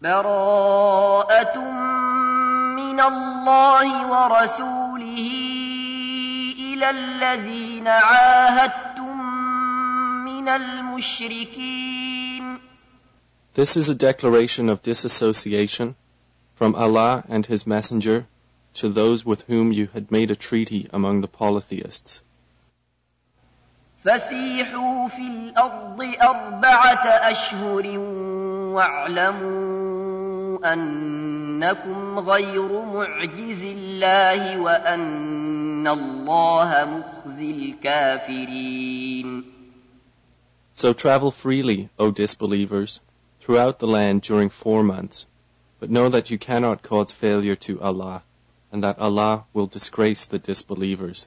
براءة من الله ورسوله إلى الذين عاهدتم من المشركين This is a declaration of disassociation from Allah and His Messenger to those with whom you had made a treaty among the polytheists. فسيحوا في الأرض أربعة أشهر واعلموا أنكم غير معجز الله وأن الله مخزي الكافرين So travel freely, O disbelievers, throughout the land during four months, but know that you cannot cause failure to Allah, and that Allah will disgrace the disbelievers.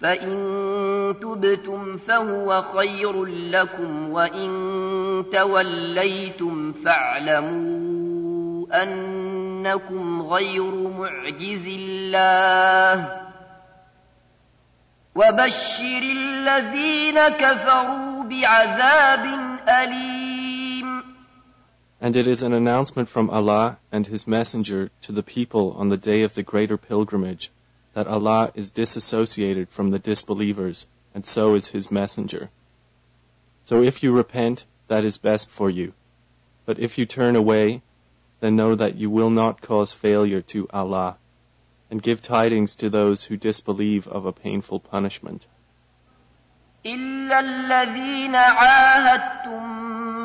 فإن تبتم فهو خير لكم وإن توليتم فاعلموا أنكم غير معجز الله وبشر الذين كفروا بعذاب أليم And it is an announcement from Allah and His Messenger to the people on the day of the greater pilgrimage that Allah is disassociated from the disbelievers, and so is His Messenger. So if you repent, that is best for you. But if you turn away, then know that you will not cause failure to Allah, and give tidings to those who disbelieve of a painful punishment. إلا الذين عاهدتم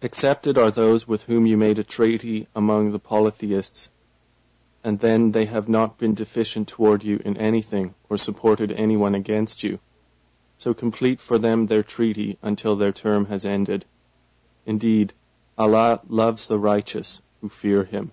Accepted are those with whom you made a treaty among the polytheists, and then they have not been deficient toward you in anything or supported anyone against you. So complete for them their treaty until their term has ended. Indeed, Allah loves the righteous who fear Him.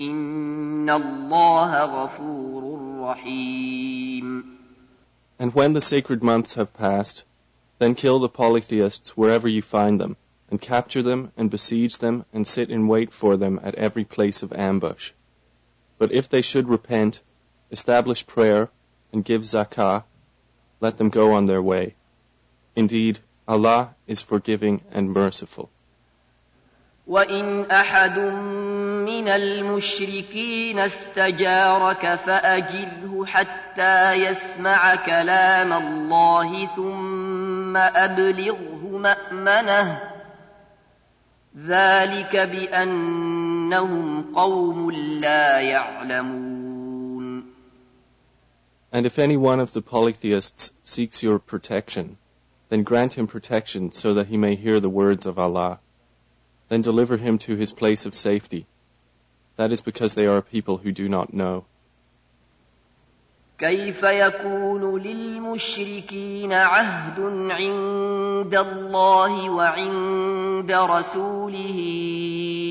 إن الله غفور رحيم And when the sacred months have passed, then kill the polytheists wherever you find them, and capture them and besiege them and sit in wait for them at every place of ambush. But if they should repent, establish prayer, and give zakah, let them go on their way. Indeed, Allah is forgiving and merciful. وإن أحد من المشركين استجارك فأجره حتى يسمع كلام الله ثم أبلغه مأمنه ذلك بأنهم قوم لا يعلمون And if any one of the polytheists seeks your protection, then grant him protection so that he may hear the words of Allah. Then deliver him to his place of safety. That is because they are a people who do not know. كيف يكون للمشركين عهد عند الله وعند رسوله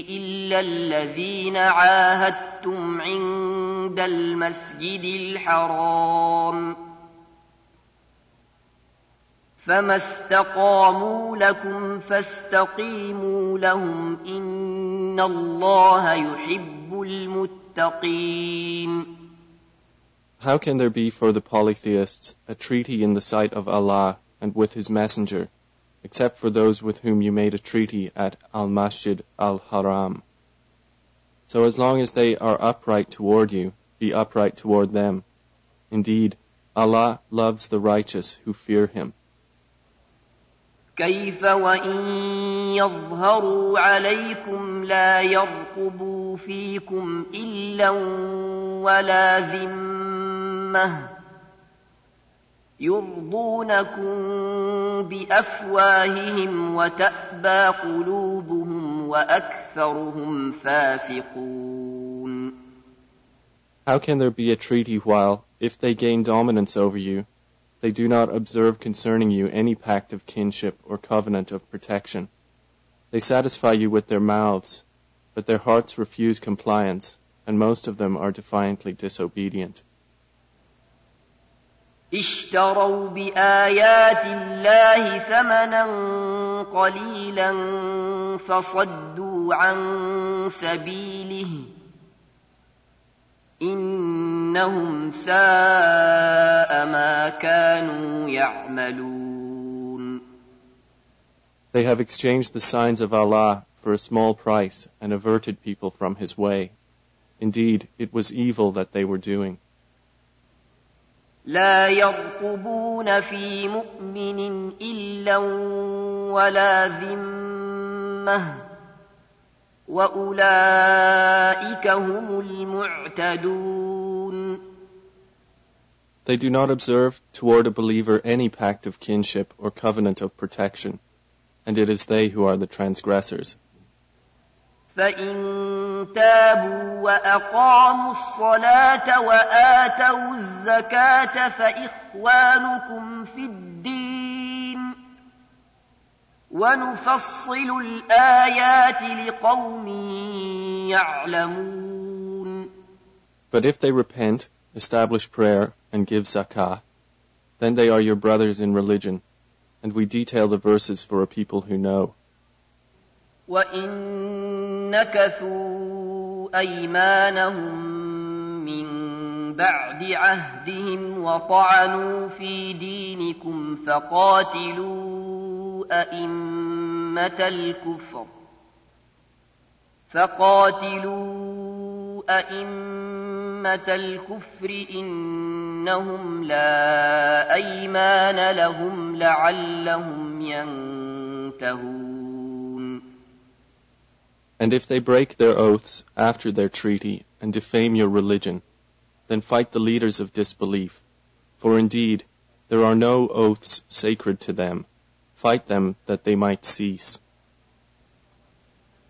إلا الذين عاهدتم عند المسجد الحرام فما استقاموا لكم فاستقيموا لهم إن الله يحب المتقين مستقيم How can there be for the polytheists a treaty in the sight of Allah and with His Messenger, except for those with whom you made a treaty at Al-Masjid Al-Haram? So as long as they are upright toward you, be upright toward them. Indeed, Allah loves the righteous who fear Him. كيف وإن يظهروا عليكم لا يرقبوا فيكم إلا ولا ذمة يرضونكم بأفواههم وتأبى قلوبهم وأكثرهم فاسقون. How can there be a treaty while, if they gain dominance over you, they do not observe concerning you any pact of kinship or covenant of protection? They satisfy you with their mouths, but their hearts refuse compliance, and most of them are defiantly disobedient. اشتروا بآيات الله ثمنا قليلا فصدوا عن سبيله إنهم ساء ما كانوا يعملون They have exchanged the signs of Allah for a small price and averted people from His way. Indeed, it was evil that they were doing. لا يرقبون في مؤمن إلا ولا ذمة وأولئك هم المعتدون They do not observe toward a believer any pact of kinship or covenant of protection, and it is they who are the transgressors. فإن تابوا وأقاموا الصلاة وآتوا الزكاة فإخوانكم في الدين ونفصل الآيات لقوم يعلمون But if they repent, establish prayer, and give zakah, then they are your brothers in religion, and we detail the verses for a people who know. وإن نكثوا أيمانهم من بعد عهدهم وطعنوا في دينكم فقاتلوا أئمة الكفر فقاتلوا أئمة الكفر إنهم لا أيمان لهم لعلهم ينتهون And if they break their oaths after their treaty and defame your religion, then fight the leaders of disbelief. For indeed, there are no oaths sacred to them. Fight them that they might cease.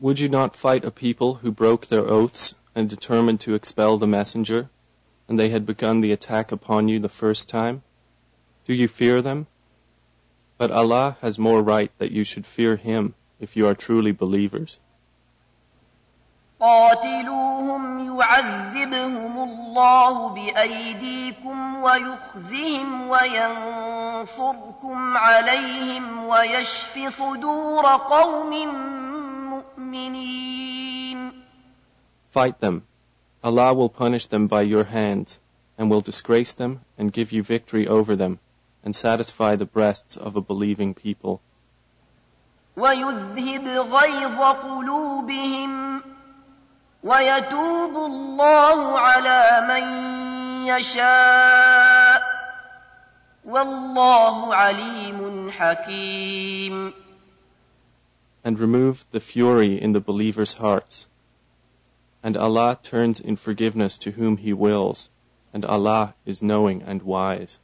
Would you not fight a people who broke their oaths and determined to expel the messenger, and they had begun the attack upon you the first time? Do you fear them? But Allah has more right that you should fear Him if you are truly believers. قاتلوهم يعذبهم الله بأيديكم ويخزهم وينصركم عليهم ويشف صدور قوم مؤمنين Fight them. Allah will punish them by your hands, and will disgrace them and give you victory over them, and satisfy the breasts of a believing people. ويذهب غيظ قلوبهم ويتوب الله على من يشاء والله عليم حكيم and remove the fury in the believers' hearts. And Allah turns in forgiveness to whom He wills, and Allah is knowing and wise.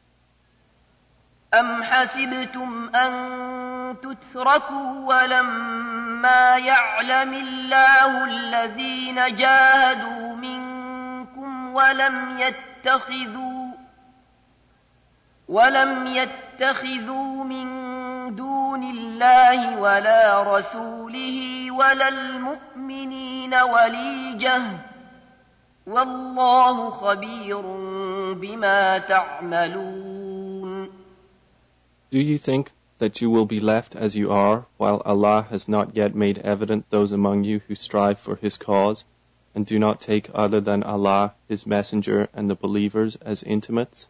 أم حسبتم أن تتركوا ولما إنما يعلم الله الذين جاهدوا منكم ولم يتخذوا ولم يتخذوا من دون الله ولا رسوله ولا المؤمنين وليجه والله خبير بما تعملون Do you think that you will be left as you are, while Allah has not yet made evident those among you who strive for His cause, and do not take other than Allah, His Messenger, and the believers as intimates?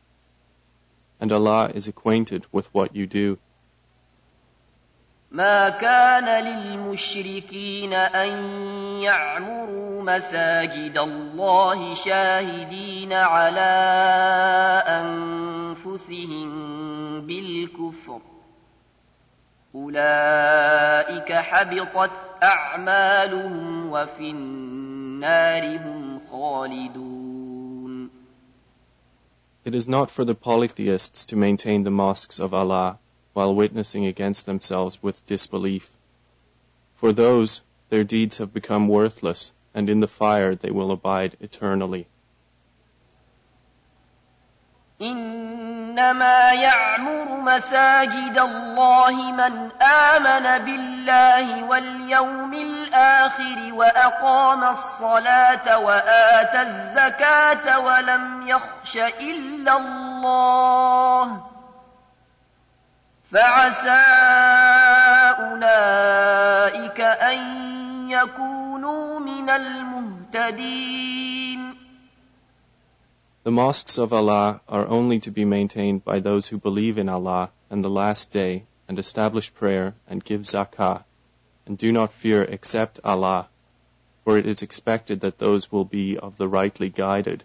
And Allah is acquainted with what you do. ما كان للمشركين أن يعمروا مساجد الله شاهدين على أنفسهم بالكفر. أولئك حبطت أعمالهم وفي النار هم خالدون. It is not for the polytheists to maintain the mosques of Allah. while witnessing against themselves with disbelief. For those, their deeds have become worthless, and in the fire they will abide eternally. إنما يعمر مساجد الله من آمن بالله واليوم الآخر وأقام الصلاة وآتى الزكاة ولم يخش إلا الله فعسى أولئك أن يكونوا من المهتدين The mosques of Allah are only to be maintained by those who believe in Allah and the Last Day and establish prayer and give zakah and do not fear except Allah, for it is expected that those will be of the rightly guided.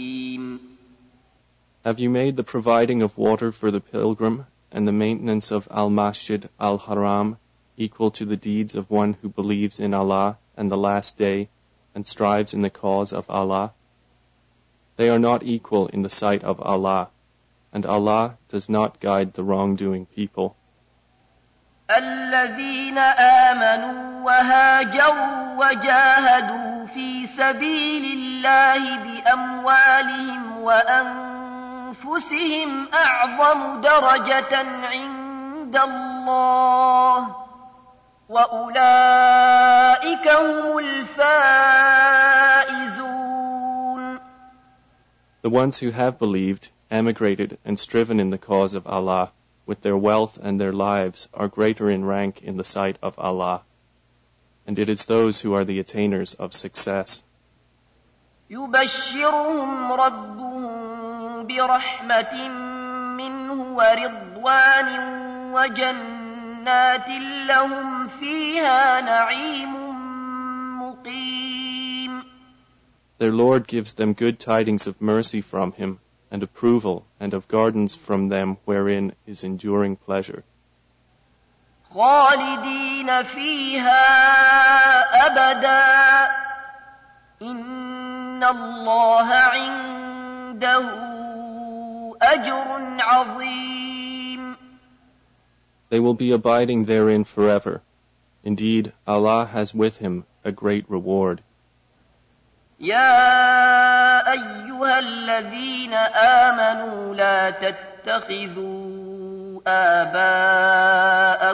Have you made the providing of water for the pilgrim and the maintenance of Al-Masjid Al-Haram equal to the deeds of one who believes in Allah and the Last Day and strives in the cause of Allah? They are not equal in the sight of Allah, and Allah does not guide the wrongdoing people. الذين آمنوا وهاجروا وجاهدوا في سبيل الله بأموالهم وأنفسهم أعظم درجة عند الله وأولئك هم الفائزون The ones who have believed, emigrated, and striven in the cause of Allah with their wealth and their lives are greater in rank in the sight of Allah. And it is those who are the attainers of success. يبشرهم ربهم برحمة منه ورضوان وجنات لهم فيها نعيم مقيم Their Lord gives them good tidings of mercy from Him and approval and of gardens from them wherein is enduring pleasure. خالدين فيها أبدا إن الله عنده أجر عظيم They will be abiding therein forever. Indeed, Allah has with Him a great reward. يا أيها الذين آمنوا لا تتخذوا آباءكم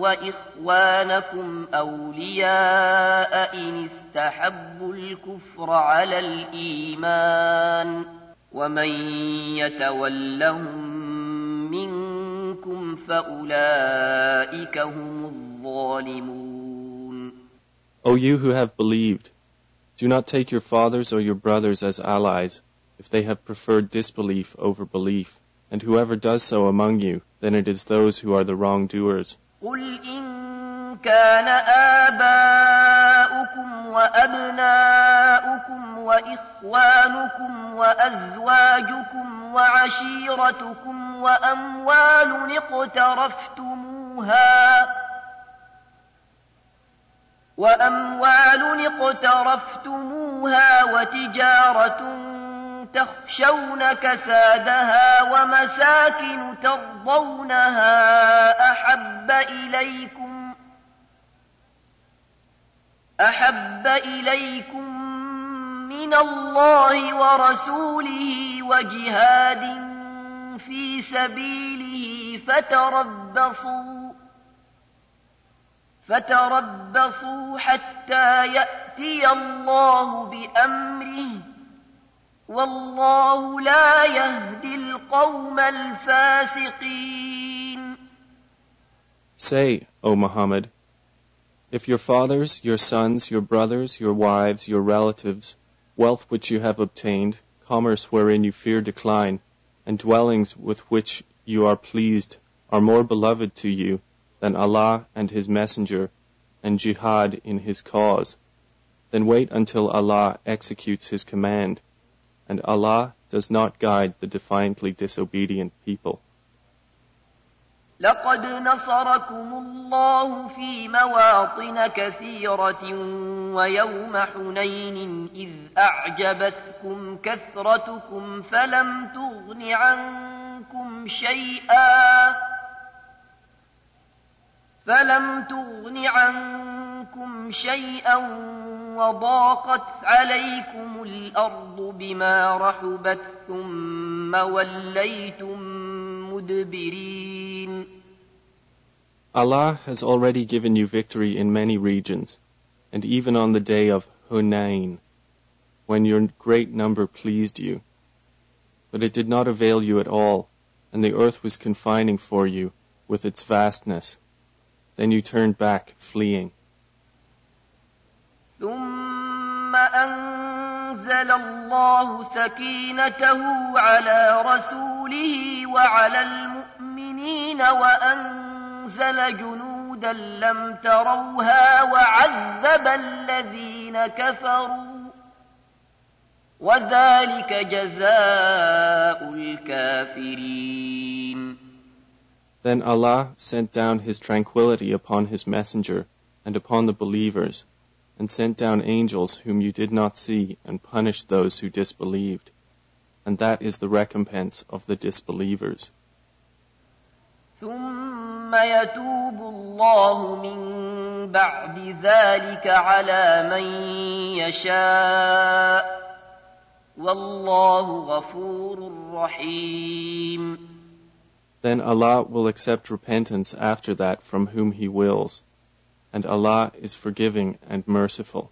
وإخوانكم أولياء إن استحبوا الكفر على الإيمان ومن يتولهم منكم فأولئك هم الظالمون O you who have believed, do not take your fathers or your brothers as allies if they have preferred disbelief over belief. And whoever does so among you, then it is those who are the wrongdoers. قل إن كان آباؤكم وأبناؤكم وإخوانكم وأزواجكم وعشيرتكم وأموال اقترفتموها وأموال اقترفتموها وتجارة تخشون كسادها ومساكن ترضونها أحب إليكم أحب إليكم من الله ورسوله وجهاد في سبيله فتربصوا فتربصوا حتى يأتي الله بأمره والله لا يهدي القوم الفاسقين Say, O Muhammad, if your fathers, your sons, your brothers, your wives, your relatives, wealth which you have obtained, commerce wherein you fear decline, and dwellings with which you are pleased are more beloved to you than Allah and His Messenger and jihad in His cause, then wait until Allah executes His command and Allah does not guide the defiantly disobedient people. لقد نصركم الله في مواطن كثيرة ويوم حنين إذ أعجبتكم كثرتكم فلم تغن عنكم شيئا فلم تغن عنكم شيئا وضاقت عليكم الأرض بما رحبت ثم وليتم مدبرين Allah has already given you victory in many regions, and even on the day of Hunain, when your great number pleased you. But it did not avail you at all, and the earth was confining for you with its vastness. Then you turned back, fleeing. ثم أنزل الله سكينته على رسوله وعلى المؤمنين وأنزل جنودا لم تروها وعذب الذين كفروا وذلك جزاء الكافرين Then Allah sent down His tranquility upon His messenger and upon the believers, and sent down angels whom you did not see, and punished those who disbelieved. And that is the recompense of the disbelievers. ثم يتوب الله من بعد ذلك على من يشاء والله غفور رحيم Then Allah will accept repentance after that from whom He wills, and Allah is forgiving and merciful.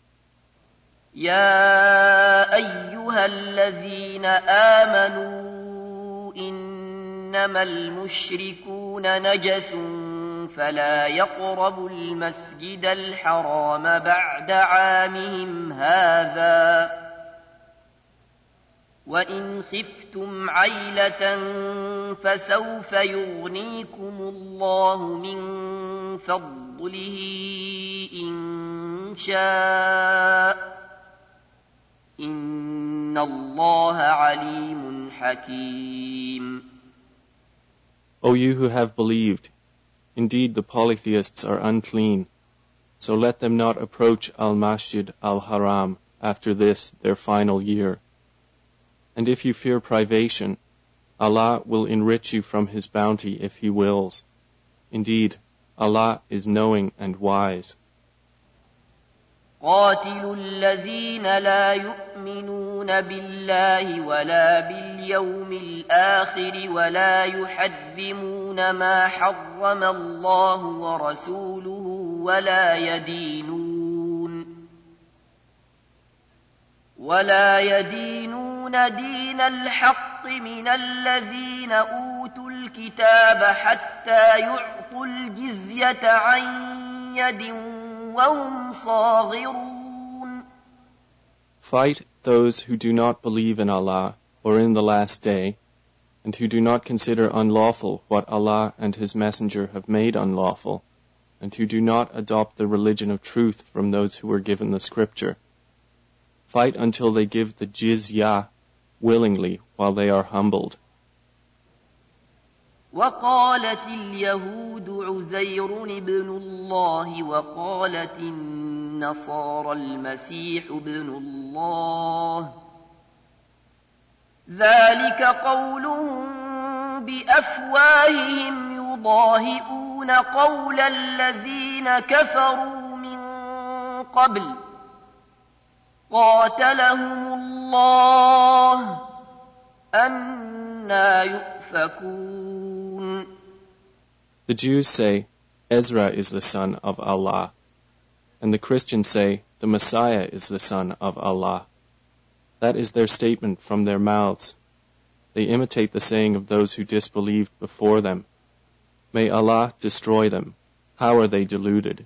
يا أيها الذين آمنوا إنما المشركون نجس فلا يقربوا المسجد الحرام بعد عامهم هذا وإن خفتم عيلة فسوف يغنيكم الله من فضله إن شاء إن الله عليم حكيم O you who have believed, indeed the polytheists are unclean, so let them not approach Al-Masjid Al-Haram after this their final year. And if you fear privation, Allah will enrich you from His bounty if He wills. Indeed, Allah is knowing and wise. قاتلوا الذين لا يؤمنون بالله ولا باليوم الآخر ولا يحرمون ما حرم الله ورسوله ولا يدينون ولا يدينون دين الحق من الذين أوتوا الكتاب حتى يعطوا الجزية عن يد وهم صاغرون Fight those who do not believe in Allah or in the last day, and who do not consider unlawful what Allah and His Messenger have made unlawful, and who do not adopt the religion of truth from those who were given the scripture, Fight until they give the jizya willingly while they are humbled. وقالت اليهود عزير ابن الله وقالت النصارى المسيح ابن الله ذلك قولهم بأفواههم يضاهئون قول الذين كفروا من قبل قاتلهم الله أنا يؤفكون The Jews say, Ezra is the son of Allah. And the Christians say, the Messiah is the son of Allah. That is their statement from their mouths. They imitate the saying of those who disbelieved before them. May Allah destroy them. How are they deluded?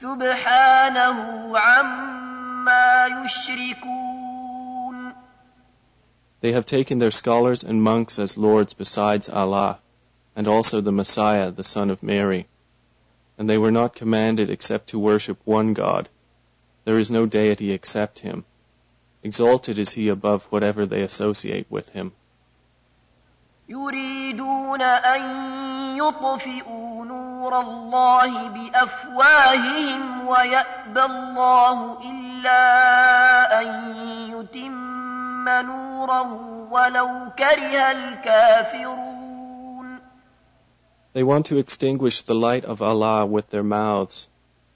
سبحانه عما يشركون They have taken their scholars and monks as lords besides Allah, and also the Messiah, the son of Mary. And they were not commanded except to worship one God. There is no deity except Him. Exalted is He above whatever they associate with Him. يريدون أن يطفئوا نور الله بأفواههم ويأبى الله إلا أن يتم نوره ولو كره الكافرون They want to extinguish the light of Allah with their mouths,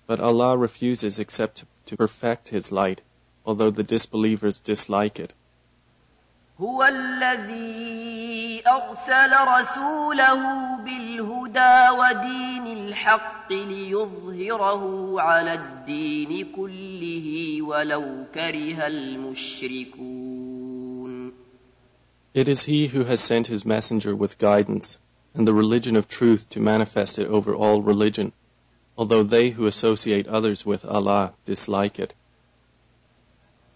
but Allah refuses except to perfect His light, although the disbelievers dislike it. هو الذي أرسل رسوله بالهدى ودين الحق ليظهره على الدين كله ولو كره المشركون It is He who has sent His messenger with guidance and the religion of truth to manifest it over all religion, although they who associate others with Allah dislike it.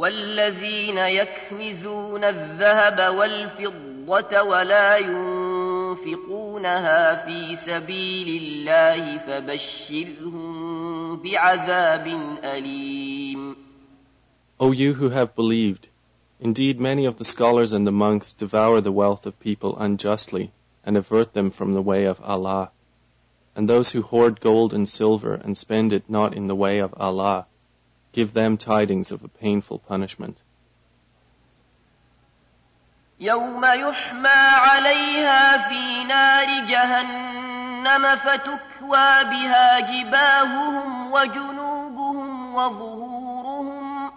والذين يكنزون الذهب والفضة ولا ينفقونها في سبيل الله فبشرهم بعذاب أليم O you who have believed, indeed many of the scholars and the monks devour the wealth of people unjustly and avert them from the way of Allah. And those who hoard gold and silver and spend it not in the way of Allah, give them tidings of a painful punishment. يوم يحمى عليها في نار جهنم فتكوى بها جباههم وجنوبهم وظهورهم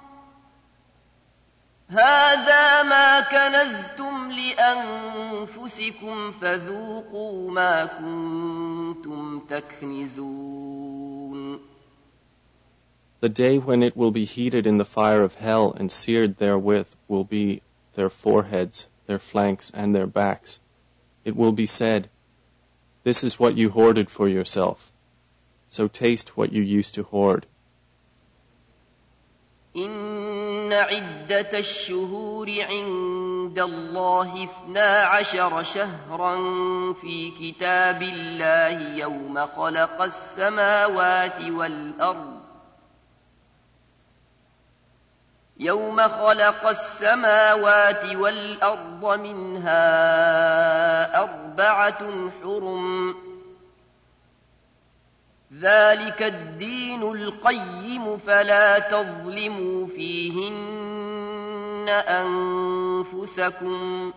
هذا ما كنزتم لأنفسكم فذوقوا ما كنتم تكنزون The day when it will be heated in the fire of hell and seared therewith will be their foreheads, their flanks, and their backs. It will be said, This is what you hoarded for yourself. So taste what you used to hoard. إن عدة الشهور عند الله اثنا عشر شهرا في كتاب الله يوم خلق السماوات والأرض يوم خلق السماوات والأرض منها أربعة حرم. ذلك الدين القيم فلا تظلموا فيهن أنفسكم.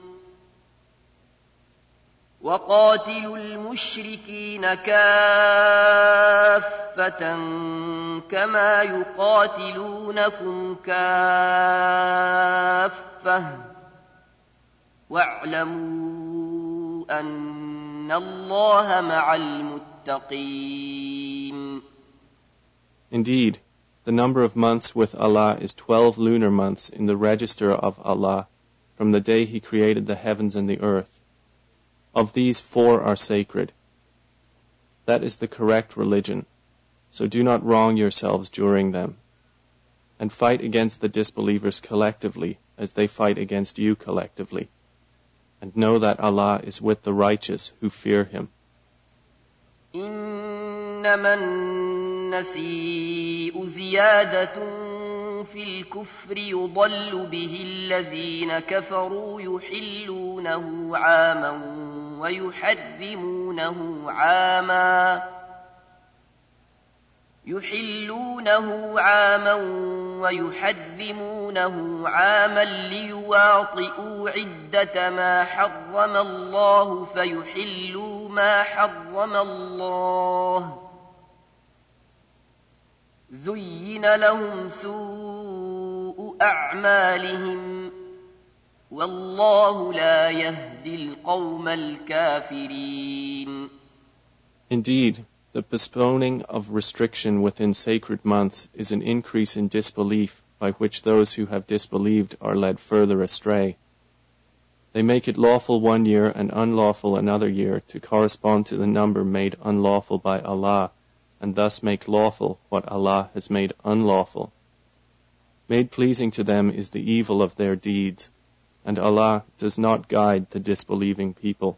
وقاتلوا المشركين كافة كما يقاتلونكم كافة واعلموا أن الله مع المتقين Indeed, the number of months with Allah is twelve lunar months in the register of Allah from the day He created the heavens and the earth. Of these, four are sacred. That is the correct religion, so do not wrong yourselves during them. And fight against the disbelievers collectively as they fight against you collectively. And know that Allah is with the righteous who fear Him. إنما النسيء زيادة في الكفر يضل به الذين كفروا يحلونه عاما ويحرمونه عاما. يحلونه عاما ويحرمونه عاما ليواطئوا عدة ما حرم الله فيحلوا ما حرم الله. زين لهم سوء أعمالهم. والله لا يهدي القوم الكافرين Indeed, the postponing of restriction within sacred months is an increase in disbelief by which those who have disbelieved are led further astray. They make it lawful one year and unlawful another year to correspond to the number made unlawful by Allah, and thus make lawful what Allah has made unlawful. Made pleasing to them is the evil of their deeds, and Allah does not guide the disbelieving people.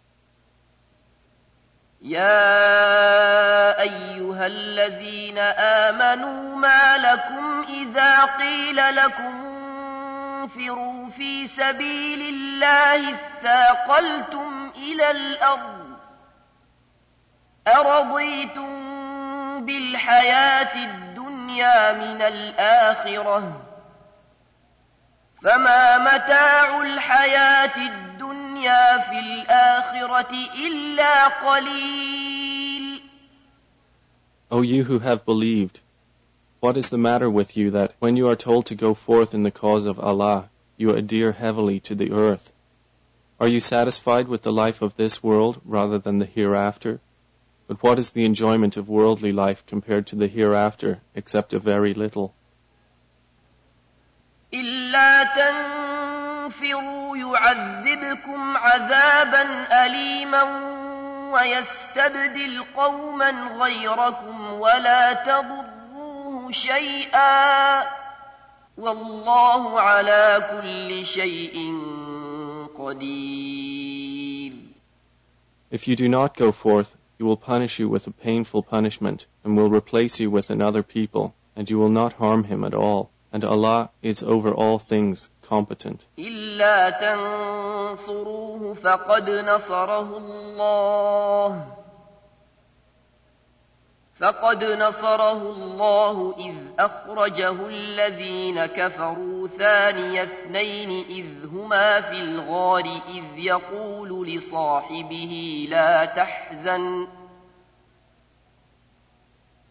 يا أيها الذين آمنوا ما لكم إذا قيل لكم انفروا في سبيل الله اثاقلتم إلى الأرض أرضيتم بالحياة الدنيا من الآخرة فما متاع الحياة الدنيا في الآخرة إلا قليل O you who have believed, what is the matter with you that when you are told to go forth in the cause of Allah, you adhere heavily to the earth? Are you satisfied with the life of this world rather than the hereafter? But what is the enjoyment of worldly life compared to the hereafter except a very little? إلا تنفروا يعذبكم عذابا أليما ويستبدل قوما غيركم ولا تضروه شيئا والله على كل شيء قدير If you do not go forth, he will punish you with a painful punishment, and will replace you with another people, and you will not harm him at all. And Allah is over all things competent. إلا تنصروه فقد نصره الله فقد نصره الله إذ أخرجه الذين كفروا ثاني اثنين إذ هما في الغار إذ يقول لصاحبه لا تحزن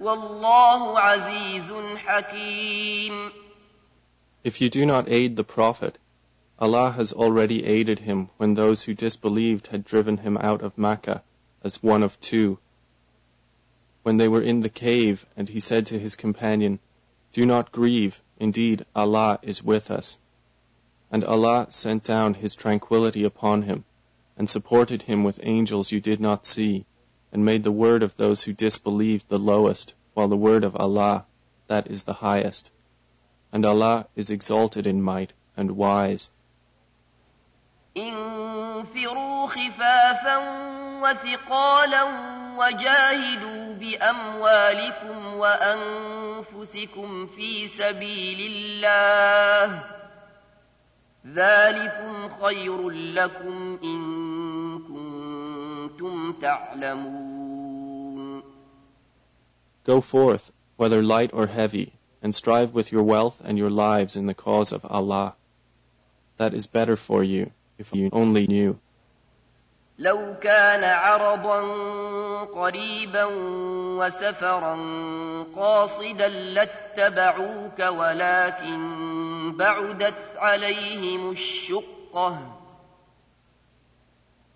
والله عزيز حكيم If you do not aid the Prophet, Allah has already aided him when those who disbelieved had driven him out of Makkah as one of two. When they were in the cave, and he said to his companion, Do not grieve, indeed Allah is with us. And Allah sent down His tranquility upon him, and supported him with angels you did not see, and made the word of those who disbelieved the lowest, while the word of Allah, that is the highest. And Allah is exalted in might and wise. انفروا خفافا وثقالا وجاهدوا بأموالكم وأنفسكم في سبيل الله ذلكم خير لكم إن كنتم تعلمون Go forth, whether light or heavy, and strive with your wealth and your lives in the cause of Allah. That is better for you, if you only knew. لو كان عرضا قريبا وسفرا قاصدا لاتبعوك ولكن بعدت عليهم الشقة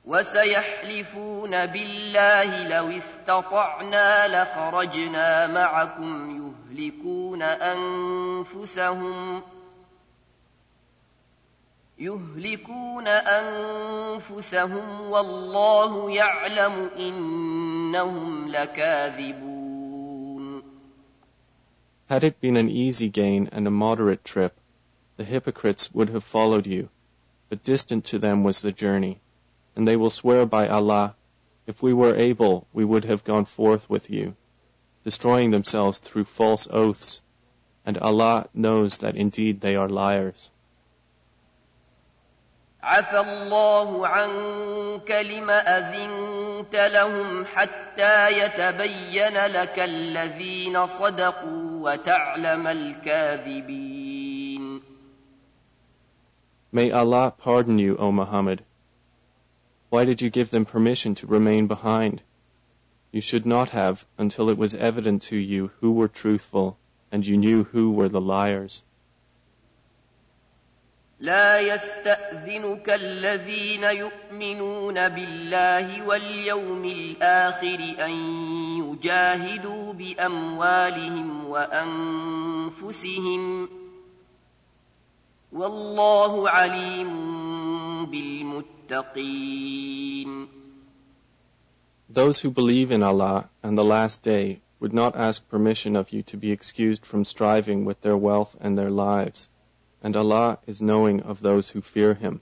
وسيحلفون بالله لو استطعنا لخرجنا معكم يهلكون أنفسهم يهلكون أنفسهم والله يعلم إنهم لكاذبون Had it been an easy gain and a moderate trip, the hypocrites would have followed you, but distant to them was the journey. And they will swear by Allah, if we were able, we would have gone forth with you, destroying themselves through false oaths, and Allah knows that indeed they are liars. عفى الله عنك لم أذنت لهم حتى يتبين لك الذين صدقوا وتعلم الكاذبين May Allah pardon you, O Muhammad. Why did you give them permission to remain behind? You should not have until it was evident to you who were truthful and you knew who were the liars. لا يستأذنك الذين يؤمنون بالله واليوم الآخر أن يجاهدوا بأموالهم وأنفسهم والله عليم بالمتقين Those who believe in Allah and the Last Day would not ask permission of you to be excused from striving with their wealth and their lives and Allah is knowing of those who fear Him.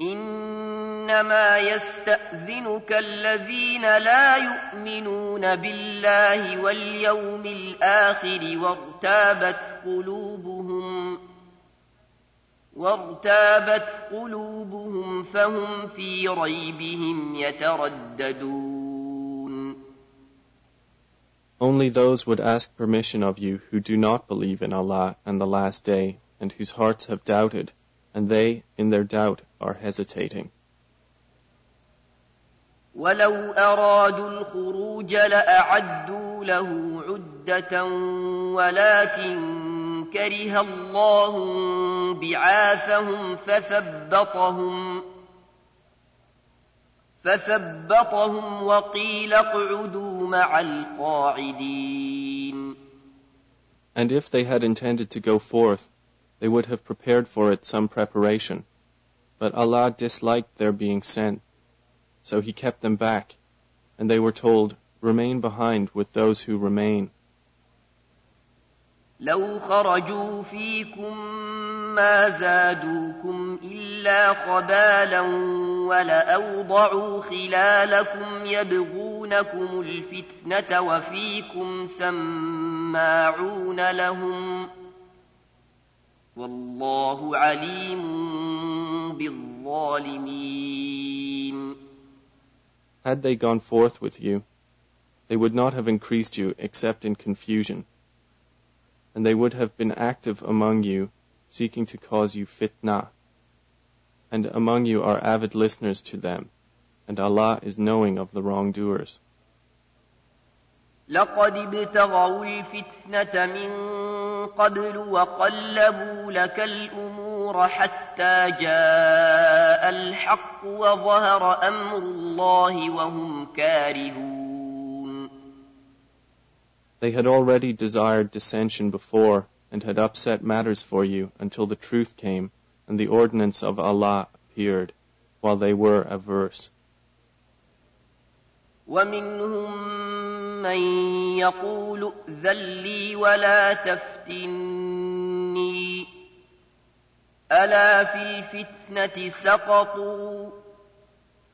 إنما يستأذنك الذين لا يؤمنون بالله واليوم الآخر وارتابت قلوبهم وارتابت قلوبهم فهم في ريبهم يترددون Only those would ask permission of you who do not believe in Allah and the Last Day, and whose hearts have doubted, and they, in their doubt, are hesitating. ولو أرادوا الخروج لأعدوا له عدة ولكن كره الله بعاثهم فثبطهم فثبطهم وقيل اقعدوا مع القاعدين And if they had intended to go forth, they would have prepared for it some preparation. But Allah disliked their being sent, so He kept them back, and they were told, Remain behind with those who remain. لو خرجوا فيكم ما زادوكم إلا خبالا ولأوضعوا خلالكم يبغونكم الفتنة وفيكم سماعون لهم والله عليم بالظالمين Had they gone forth with you, they would not have increased you except in confusion. And they would have been active among you, seeking to cause you fitna. And among you are avid listeners to them, and Allah is knowing of the wrongdoers. لقد ابتغوا الفتنة من قبل وقلبوا لك الأمور حتى جاء الحق وظهر أمر الله وهم كارهون They had already desired dissension before and had upset matters for you until the truth came and the ordinance of Allah appeared while they were averse. ومنهم من يقول ائذن لي ولا تفتني ألا في الفتنة سقطوا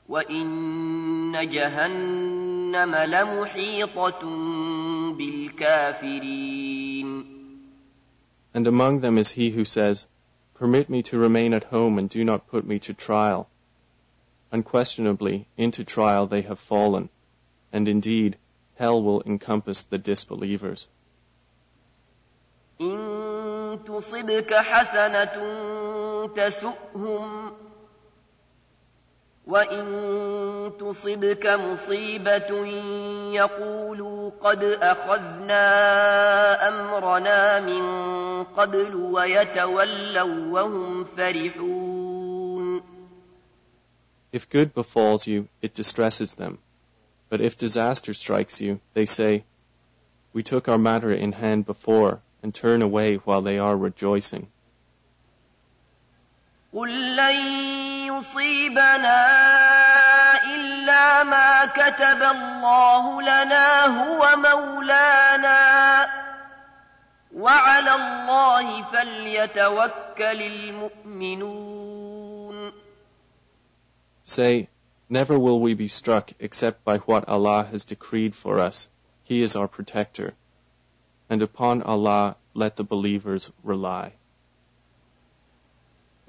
وإن جهنم لمحيطة بالكافرين And among them is he who says, Permit me to remain at home and do not put me to trial. Unquestionably, into trial they have fallen, and indeed, hell will encompass the disbelievers. إن تصبك حسنة تسؤهم وإن تصبك مصيبة يقولوا قد أخذنا أمرنا من قبل ويتولوا وهم فرحون If good befalls you, it distresses them. But if disaster strikes you, they say, We took our matter in hand before, and turn away while they are rejoicing. قل لن يصيبنا إلا ما كتب الله لنا هو مولانا وعلى الله فليتوكل المؤمنون Say, Never will we be struck except by what Allah has decreed for us. He is our protector. And upon Allah let the believers rely.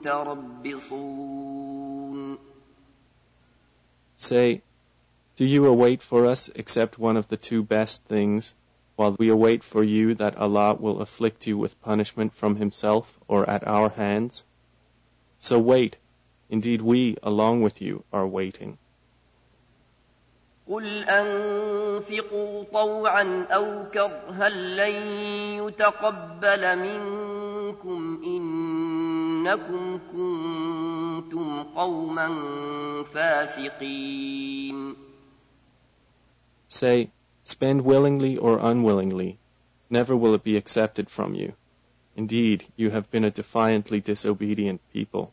متربصون Say, Do you await for us except one of the two best things, while we await for you that Allah will afflict you with punishment from Himself or at our hands? So wait, indeed we, along with you, are waiting. قل أنفقوا طوعا أو كرها لن يتقبل منكم إنكم كنتم قوما فاسقين Say, Spend willingly or unwillingly, never will it be accepted from you. Indeed, you have been a defiantly disobedient people.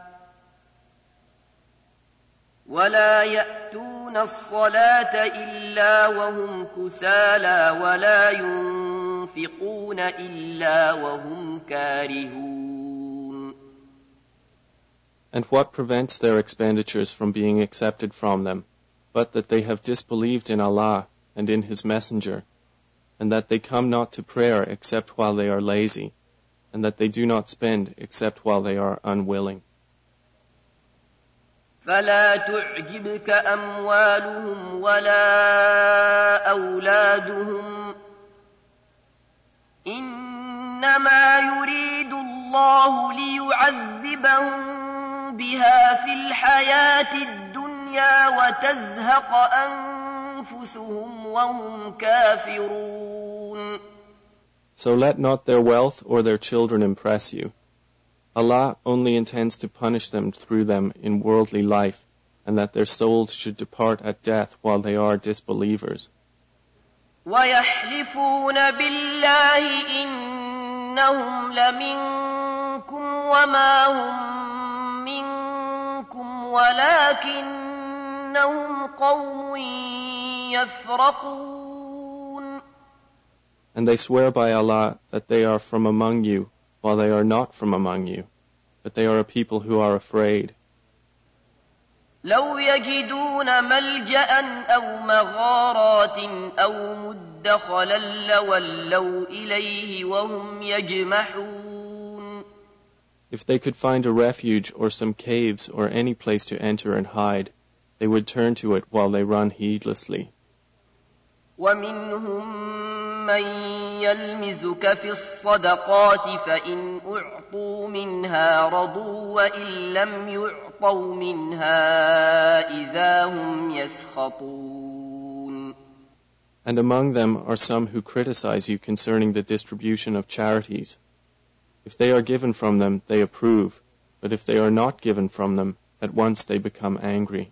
ولا يأتون الصلاة إلا وهم كسالى ولا ينفقون إلا وهم كارهون And what prevents their expenditures from being accepted from them, but that they have disbelieved in Allah and in His Messenger, and that they come not to prayer except while they are lazy, and that they do not spend except while they are unwilling. فلا تعجبك أموالهم ولا أولادهم إنما يريد الله ليعذبهم بها في الحياة الدنيا وتزهق أنفسهم وهم كافرون So let not their wealth or their children impress you. Allah only intends to punish them through them in worldly life, and that their souls should depart at death while they are disbelievers. ويحلفون بالله إنهم لمنكم وما هم منكم ولكنهم قوم يفرقون And they swear by Allah that they are from among you, while they are not from among you, but they are a people who are afraid. لو يجدون ملجأ أو مغارات أو مدخلا لولوا إليه وهم يجمحون If they could find a refuge or some caves or any place to enter and hide, they would turn to it while they run heedlessly. ومنهم من يلمزك في الصدقات فإن أعطوا منها رضوا وإن لم يعطوا منها إذا هم يسخطون And among them are some who criticize you concerning the distribution of charities. If they are given from them, they approve, but if they are not given from them, at once they become angry.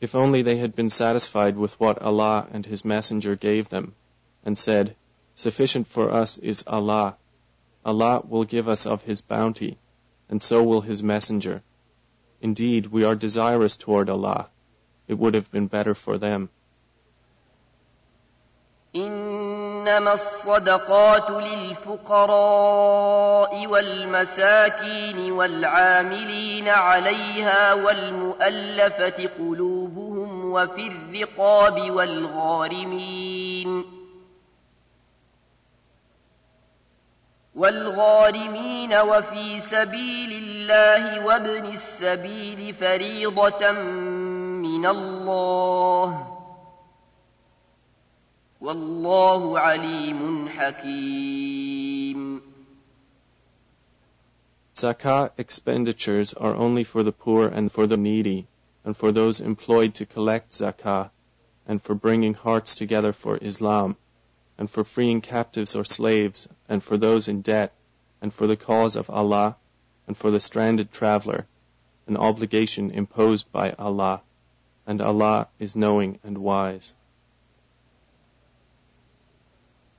If only they had been satisfied with what Allah and His Messenger gave them, and said, Sufficient for us is Allah. Allah will give us of His bounty, and so will His Messenger. Indeed, we are desirous toward Allah. It would have been better for them. إنما الصدقات للفقراء والمساكين والعاملين عليها والمؤلفة قلوبهم وفي الرقاب والغارمين. والغارمين وفي سبيل الله وابن السبيل فريضة من الله. والله عليم حكيم. Zakah expenditures are only for the poor and for the needy, and for those employed to collect zakah, and for bringing hearts together for Islam, and for freeing captives or slaves, and for those in debt, and for the cause of Allah, and for the stranded traveler, an obligation imposed by Allah, and Allah is knowing and wise.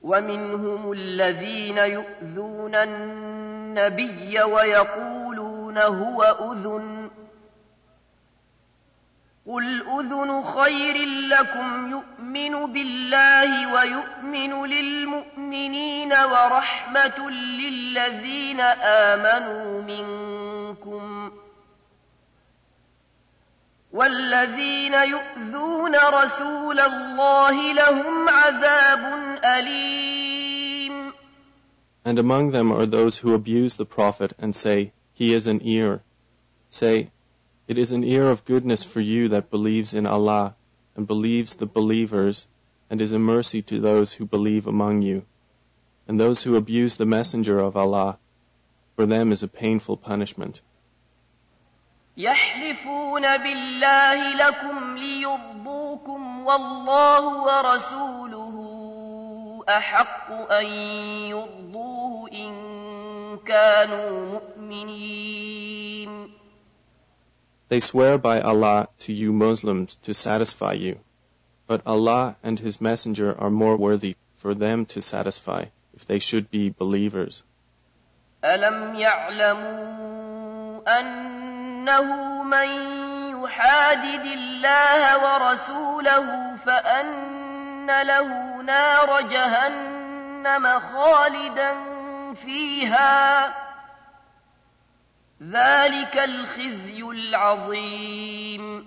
ومنهم الذين يؤذون النبي ويقولون هو أذن قل أذن خير لكم يؤمن بالله ويؤمن للمؤمنين ورحمة للذين آمنوا منكم والذين يؤذون رسول الله لهم عذاب أليم And among them are those who abuse the Prophet and say, He is an ear. Say, It is an ear of goodness for you that believes in Allah and believes the believers and is a mercy to those who believe among you. And those who abuse the Messenger of Allah, for them is a painful punishment. يحلفون بالله لكم ليرضوكم والله ورسوله أحق أن يرضوه إن كانوا مؤمنين They swear by Allah to you Muslims to satisfy you, but Allah and His Messenger are more worthy for them to satisfy if they should be believers. ألم يعلموا أنه من يحادد الله ورسوله فأن له نار جهنم خالدا فيها ذلك الخزي العظيم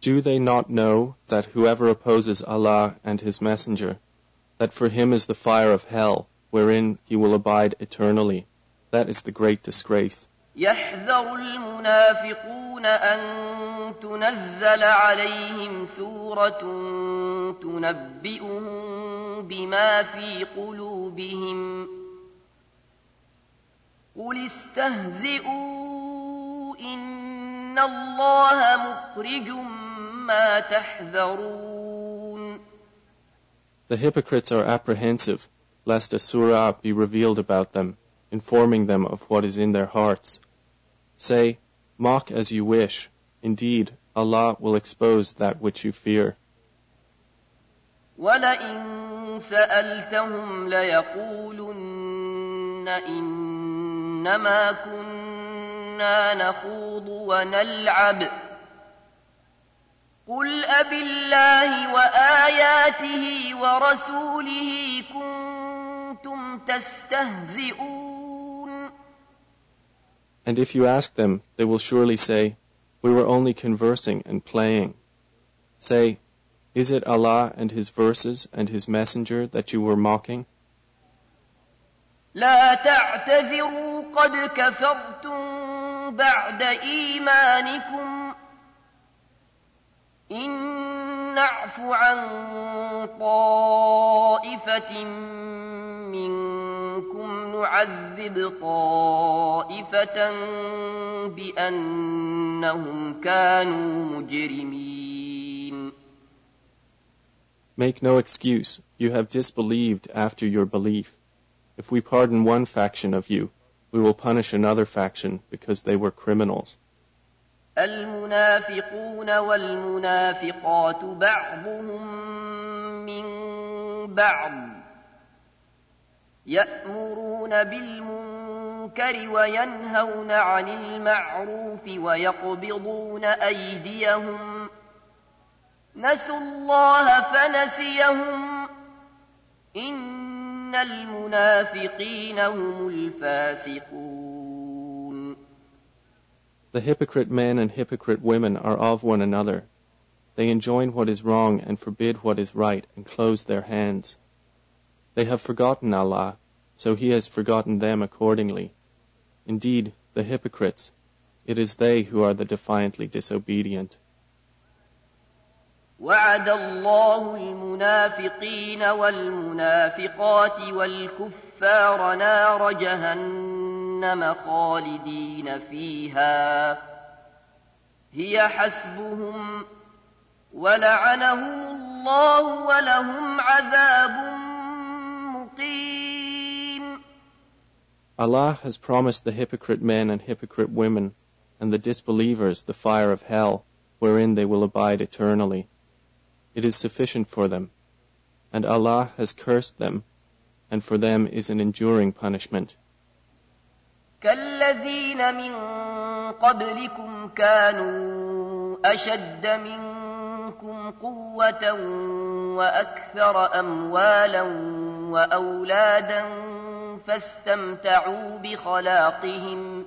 Do they not know that whoever opposes Allah and His Messenger, that for him is the fire of hell, wherein he will abide eternally? That is the great disgrace. يحذر المنافقون أن تنزل عليهم سورة تنبئهم بما في قلوبهم قل استهزئوا إن الله مخرج ما تحذرون The hypocrites are apprehensive lest a surah be revealed about them, informing them of what is in their hearts. Say, mock as you wish. Indeed, Allah will expose that which you fear. ولئن سألتهم ليقولن إنما كنا نخوض ونلعب قل أب الله وآياته ورسوله كنتم تستهزئون And if you ask them, they will surely say, We were only conversing and playing. Say, Is it Allah and His verses and His messenger that you were mocking? لا تعتذروا قد كفرتم بعد إيمانكم. إن نعف عن طائفة منكم نعذب طائفة بأنهم كانوا مجرمين. Make no excuse, you have disbelieved after your belief. If we pardon one faction of you, we will punish another faction because they were criminals. المنافقون والمنافقات بعضهم من بعض يأمرون بالمنكر وينهون عن المعروف ويقبضون أيديهم نسوا الله فنسيهم إن المنافقين هم الفاسقون The hypocrite men and hypocrite women are of one another. They enjoin what is wrong and forbid what is right and close their hands. They have forgotten Allah, so He has forgotten them accordingly. Indeed, the hypocrites, it is they who are the defiantly disobedient. وعد الله المنافقين والمنافقات والكفار نار جهنم خالدين فيها هي حسبهم ولعنهم الله ولهم عذاب مقيم Allah has promised the hypocrite men and hypocrite women and the disbelievers the fire of hell, wherein they will abide eternally. It is sufficient for them. And Allah has cursed them, and for them is an enduring punishment. كالذين من قبلكم كانوا أشد منكم قوة وأكثر أموالا وأولادا فاستمتعوا بخلاقهم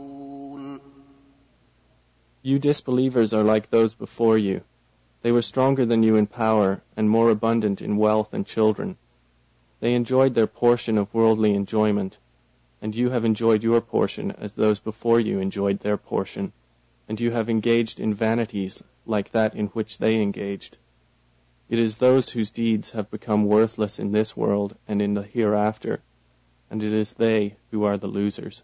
You disbelievers are like those before you. They were stronger than you in power and more abundant in wealth and children. They enjoyed their portion of worldly enjoyment, and you have enjoyed your portion as those before you enjoyed their portion, and you have engaged in vanities like that in which they engaged. It is those whose deeds have become worthless in this world and in the hereafter, and it is they who are the losers.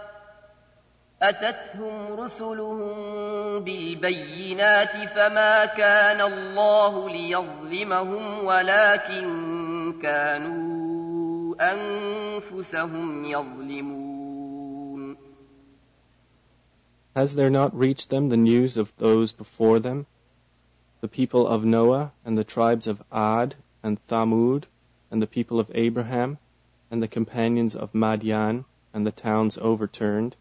أتتهم رسلهم بالبينات فما كان الله ليظلمهم ولكن كانوا أنفسهم يظلمون Has there not reached them the news of those before them? The people of Noah and the tribes of Ad and Thamud and the people of Abraham and the companions of Madian and the towns overturned?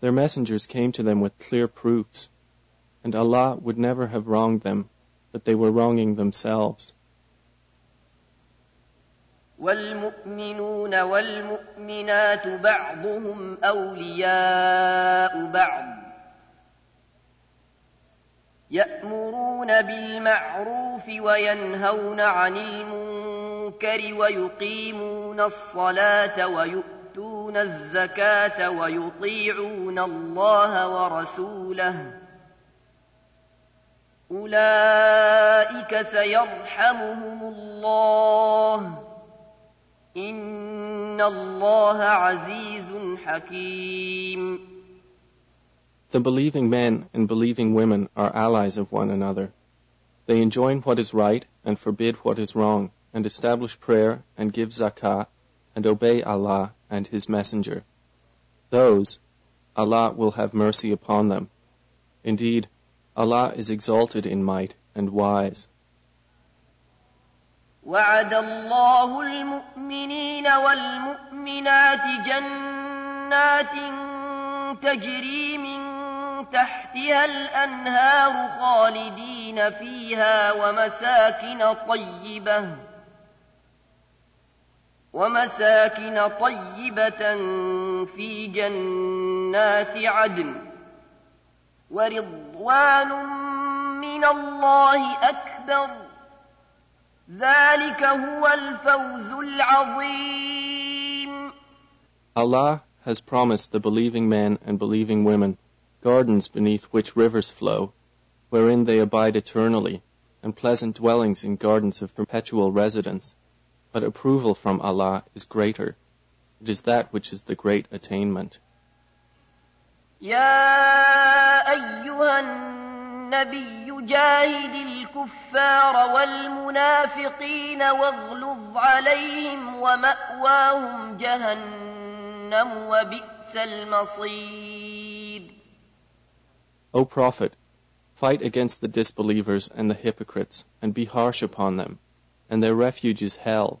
Their messengers came to them with clear proofs, and Allah would never have wronged them, but they were wronging themselves. والمؤمنون والمؤمنات بعضهم أولياء بعض يأمرون بالمعروف وينهون عن المنكر ويقيمون الصلاة ويؤتون ويؤتون الزكاة ويطيعون الله ورسوله أولئك سيرحمهم الله إن الله عزيز حكيم The believing men and believing women are allies of one another. They enjoin what is right and forbid what is wrong, and establish prayer and give zakah and obey Allah and His Messenger. Those, Allah will have mercy upon them. Indeed, Allah is exalted in might and wise. وعد الله المؤمنين والمؤمنات جنات تجري من تحتها الأنهار خالدين فيها ومساكن طيبة ومساكن طيبة في جنات عدن ورضوان من الله أكبر ذلك هو الفوز العظيم Allah has promised the believing men and believing women gardens beneath which rivers flow, wherein they abide eternally, and pleasant dwellings in gardens of perpetual residence. But approval from Allah is greater. It is that which is the great attainment. يا أيها النبي جاهد الكفار والمنافقين واغلظ عليهم ومأواهم جهنم وبئس المصير O Prophet, fight against the disbelievers and the hypocrites, and be harsh upon them, and their refuge is hell,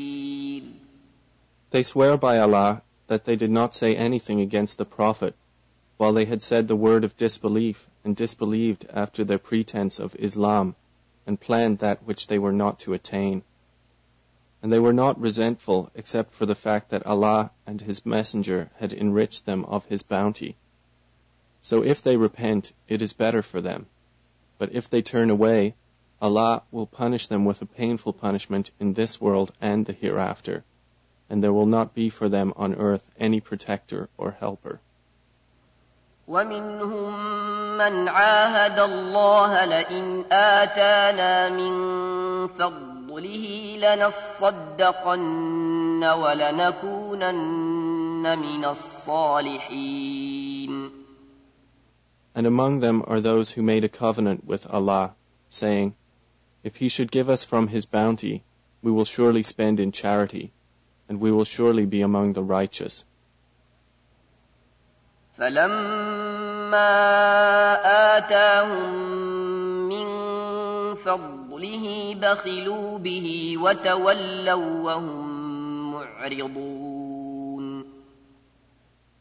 They swear by Allah that they did not say anything against the Prophet while they had said the word of disbelief and disbelieved after their pretense of Islam and planned that which they were not to attain. And they were not resentful except for the fact that Allah and His Messenger had enriched them of His bounty. So if they repent, it is better for them. But if they turn away, Allah will punish them with a painful punishment in this world and the hereafter, and there will not be for them on earth any protector or helper. ومنهم من عاهد الله لئن آتانا من فضله لنصدقن ولنكونن من الصالحين And among them are those who made a covenant with Allah, saying, If He should give us from His bounty, we will surely spend in charity, and we will surely be among the righteous. فلما آتاهم من فضله بخلوا به وتولوا وهم معرضون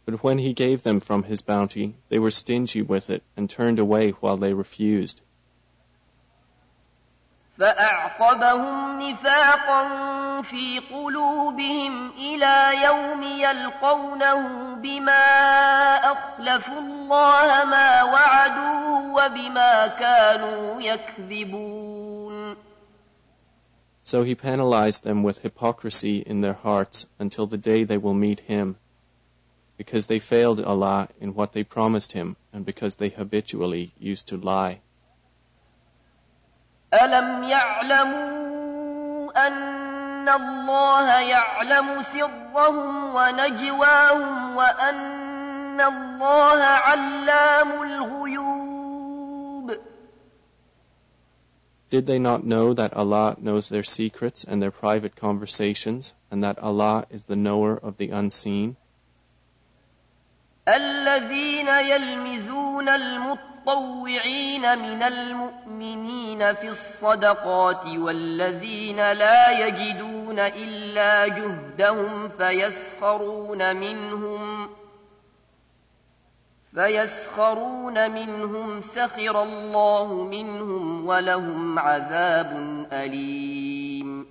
But when He gave them from His bounty, they were stingy with it and turned away while they refused. فأعقبهم نفاقا في قلوبهم إلى يوم يلقونه بما أخلفوا الله ما وعدوه وبما كانوا يكذبون So He penalized them with hypocrisy in their hearts until the day they will meet Him, because they failed Allah in what they promised Him and because they habitually used to lie. ألم يعلموا أن الله يعلم سرهم ونجواهم وأن الله علام الغيوب Did they not know that Allah knows their secrets and their private conversations, and that Allah is the knower of the unseen? الذين يلمزون المطوعين من المؤمنين في الصدقات والذين لا يجدون إلا جهدهم فيسخرون منهم فيسخرون منهم سخر الله منهم ولهم عذاب أليم.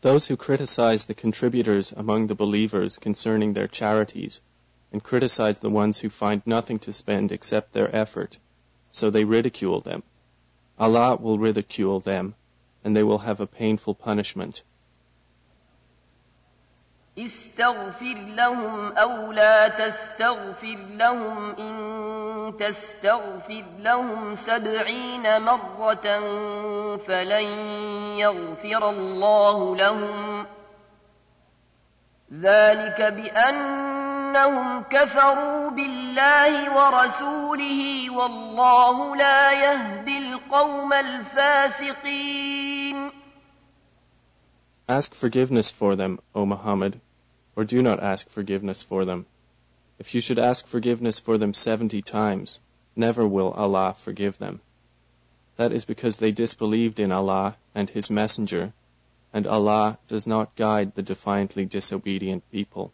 Those who criticize the contributors among the believers concerning their charities, and criticize the ones who find nothing to spend except their effort, so they ridicule them. Allah will ridicule them, and they will have a painful punishment. استغفر لهم أو لا تستغفر لهم إن تستغفر لهم سبعين مرة فلن يغفر الله لهم ذلك بأنهم كفروا بالله ورسوله والله لا يهدي القوم الفاسقين Ask forgiveness for them, O Muhammad, or do not ask forgiveness for them. If you should ask forgiveness for them seventy times, never will Allah forgive them. That is because they disbelieved in Allah and His Messenger, and Allah does not guide the defiantly disobedient people.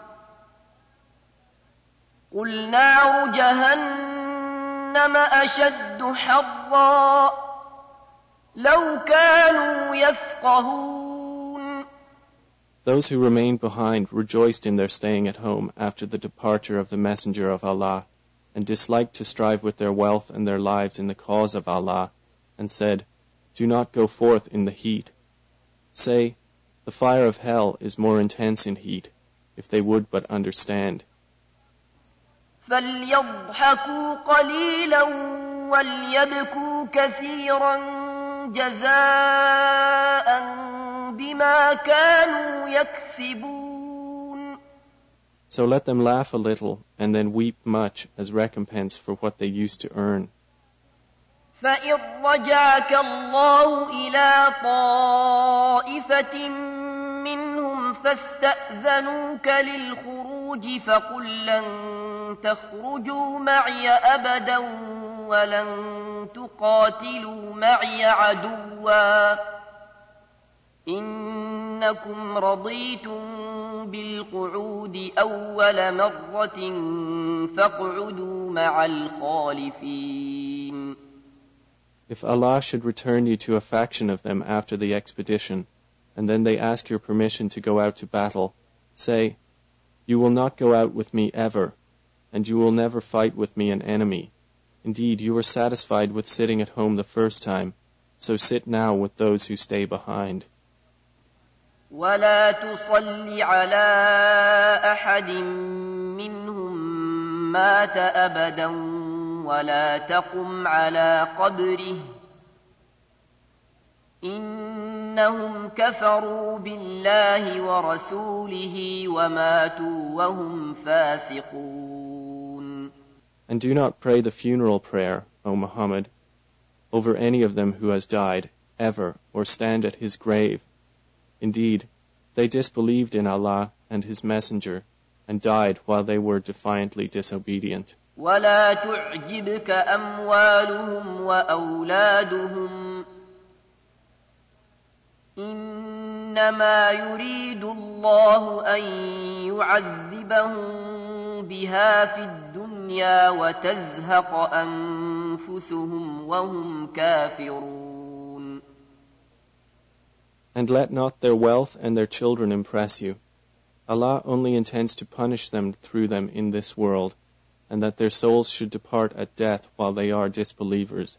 قل نار جهنم أشد حرا لو كانوا يفقهون Those who remained behind rejoiced in their staying at home after the departure of the Messenger of Allah, and disliked to strive with their wealth and their lives in the cause of Allah, and said, Do not go forth in the heat. Say, the fire of hell is more intense in heat, if they would but understand. فليضحكوا قليلا وليبكوا كثيرا جزاء بما كانوا يكسبون So let them laugh a little and then weep much as recompense for what they used to earn. فإن رجعك الله إلى طائفة منهم فاستأذنوك للخروج فقل لن تخرجوا معي أبدا ولن تقاتلوا معي عدوا إنكم رضيتم بالقعود أول مرة فاقعدوا مع الخالفين If Allah should return you to a faction of them after the expedition, and then they ask your permission to go out to battle, say, You will not go out with me ever, and you will never fight with me an enemy. Indeed, you were satisfied with sitting at home the first time, so sit now with those who stay behind. ولا تصل على أحد منهم مات أبدا ولا تقم على قبره إنهم كفروا بالله ورسوله وماتوا وهم فاسقون And do not pray the funeral prayer, O Muhammad, over any of them who has died, ever, or stand at his grave. Indeed, they disbelieved in Allah and His Messenger, and died while they were defiantly disobedient. ولا تعجبك أموالهم وأولادهم إنما يريد الله أن يعذبهم بها في الدنيا وتزهق أنفسهم وهم كافرون And let not their wealth and their children impress you. Allah only intends to punish them through them in this world, and that their souls should depart at death while they are disbelievers.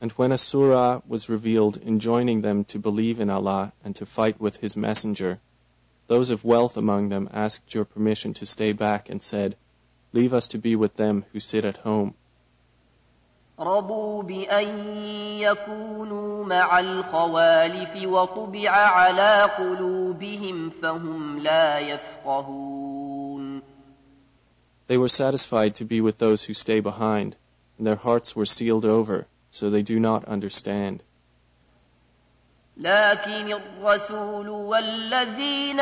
And when a surah was revealed enjoining them to believe in Allah and to fight with His Messenger, those of wealth among them asked your permission to stay back and said, Leave us to be with them who sit at home. رضوا بأن يكونوا مع الخوالف وطبع على قلوبهم فهم لا يفقهون They were satisfied to be with those who stay behind, and their hearts were sealed over, so they do not understand. لكن الرسول والذين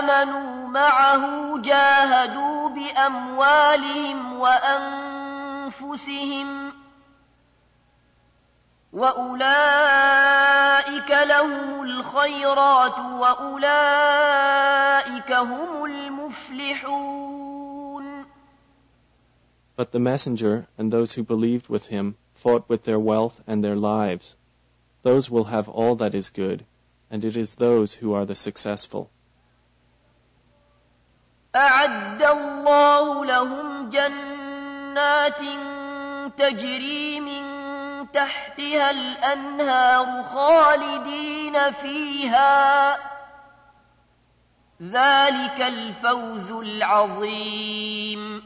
آمنوا معه جاهدوا بأموالهم وأنفسهم وأولئك لهم الخيرات وأولئك هم المفلحون But the messenger and those who believed with him fought with their wealth and their lives. Those will have all that is good, and it is those who are the successful. أعد الله لهم جنات تجري من تحتها الأنهار خالدين فيها ذلك الفوز العظيم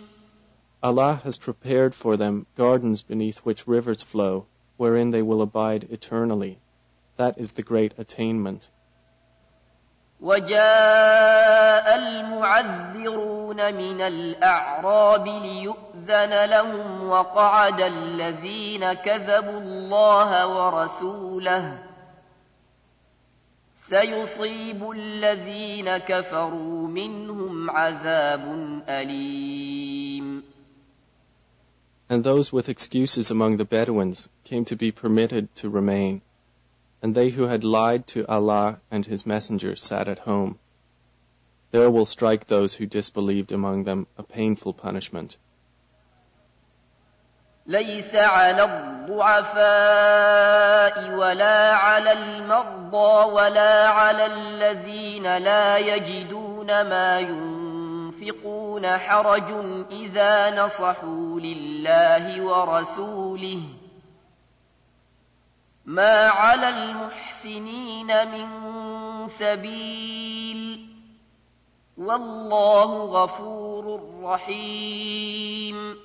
Allah has prepared for them gardens beneath which rivers flow, wherein they will abide eternally. That is the great attainment. وجاء المعذرون من الأعراب ليؤذن لهم وقعد الذين كذبوا الله ورسوله سيصيب الذين كفروا منهم عذاب أليم And those with excuses among the Bedouins came to be permitted to remain. And they who had lied to Allah and His Messenger sat at home. There will strike those who disbelieved among them a painful punishment. ليس على الضعفاء ولا على المرضى ولا على الذين لا يجدون ما ينفقون حرج إذا نصحوا لله ورسوله ما على المحسنين من سبيل والله غفور رحيم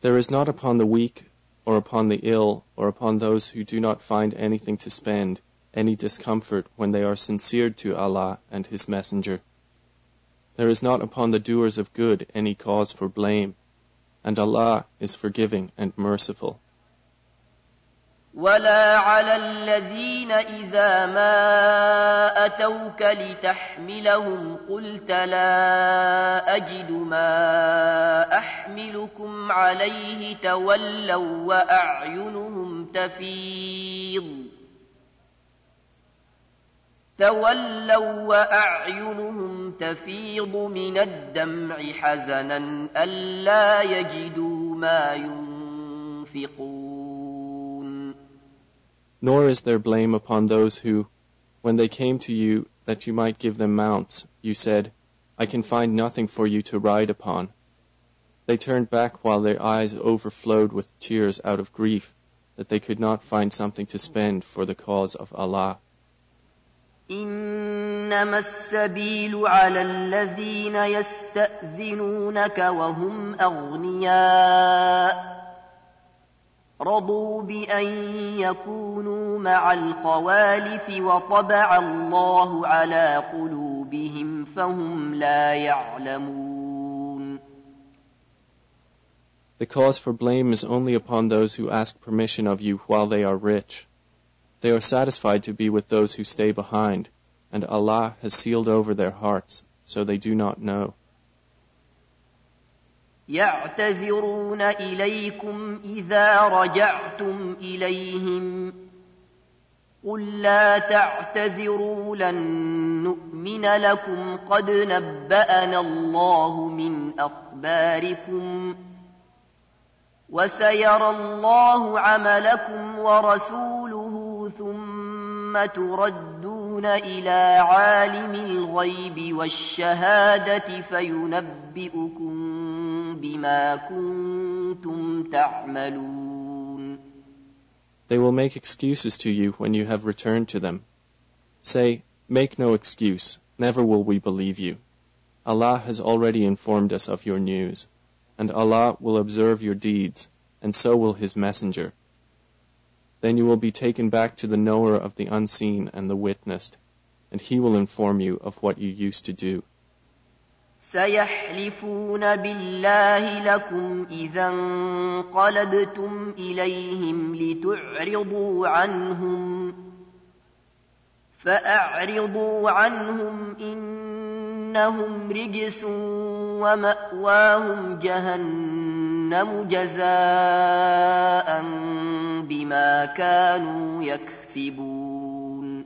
There is not upon the weak, or upon the ill, or upon those who do not find anything to spend, any discomfort when they are sincere to Allah and His Messenger. There is not upon the doers of good any cause for blame, and Allah is forgiving and merciful. ولا على الذين إذا ما أتوك لتحملهم قلت لا أجد ما أحملكم عليه تولوا وأعينهم تفيض تولوا وأعينهم تفيض من الدمع حزنا ألا يجدوا ما ينفقون Nor is there blame upon those who, when they came to you that you might give them mounts, you said, I can find nothing for you to ride upon. They turned back while their eyes overflowed with tears out of grief that they could not find something to spend for the cause of Allah. إنما السبيل على الذين يستأذنونك وهم أغنياء رضوا بأن يكونوا مع الخوالف وطبع الله على قلوبهم فهم لا يعلمون The cause for blame is only upon those who ask permission of you while they are rich. They are satisfied to be with those who stay behind, and Allah has sealed over their hearts, so they do not know. يعتذرون إليكم إذا رجعتم إليهم قل لا تعتذروا لن نؤمن لكم قد نبأنا الله من أخباركم وسيرى الله عملكم ورسوله ثم تردون إلى عالم الغيب والشهادة فينبئكم بما كنتم تعملون They will make excuses to you when you have returned to them. Say, Make no excuse, never will we believe you. Allah has already informed us of your news, and Allah will observe your deeds, and so will His Messenger. Then you will be taken back to the knower of the unseen and the witnessed, and He will inform you of what you used to do. سيحلفون بالله لكم إذا انقلبتم إليهم لتعرضوا عنهم فأعرضوا عنهم إنهم رجس ومأواهم جهنم جزاء بما كانوا يكسبون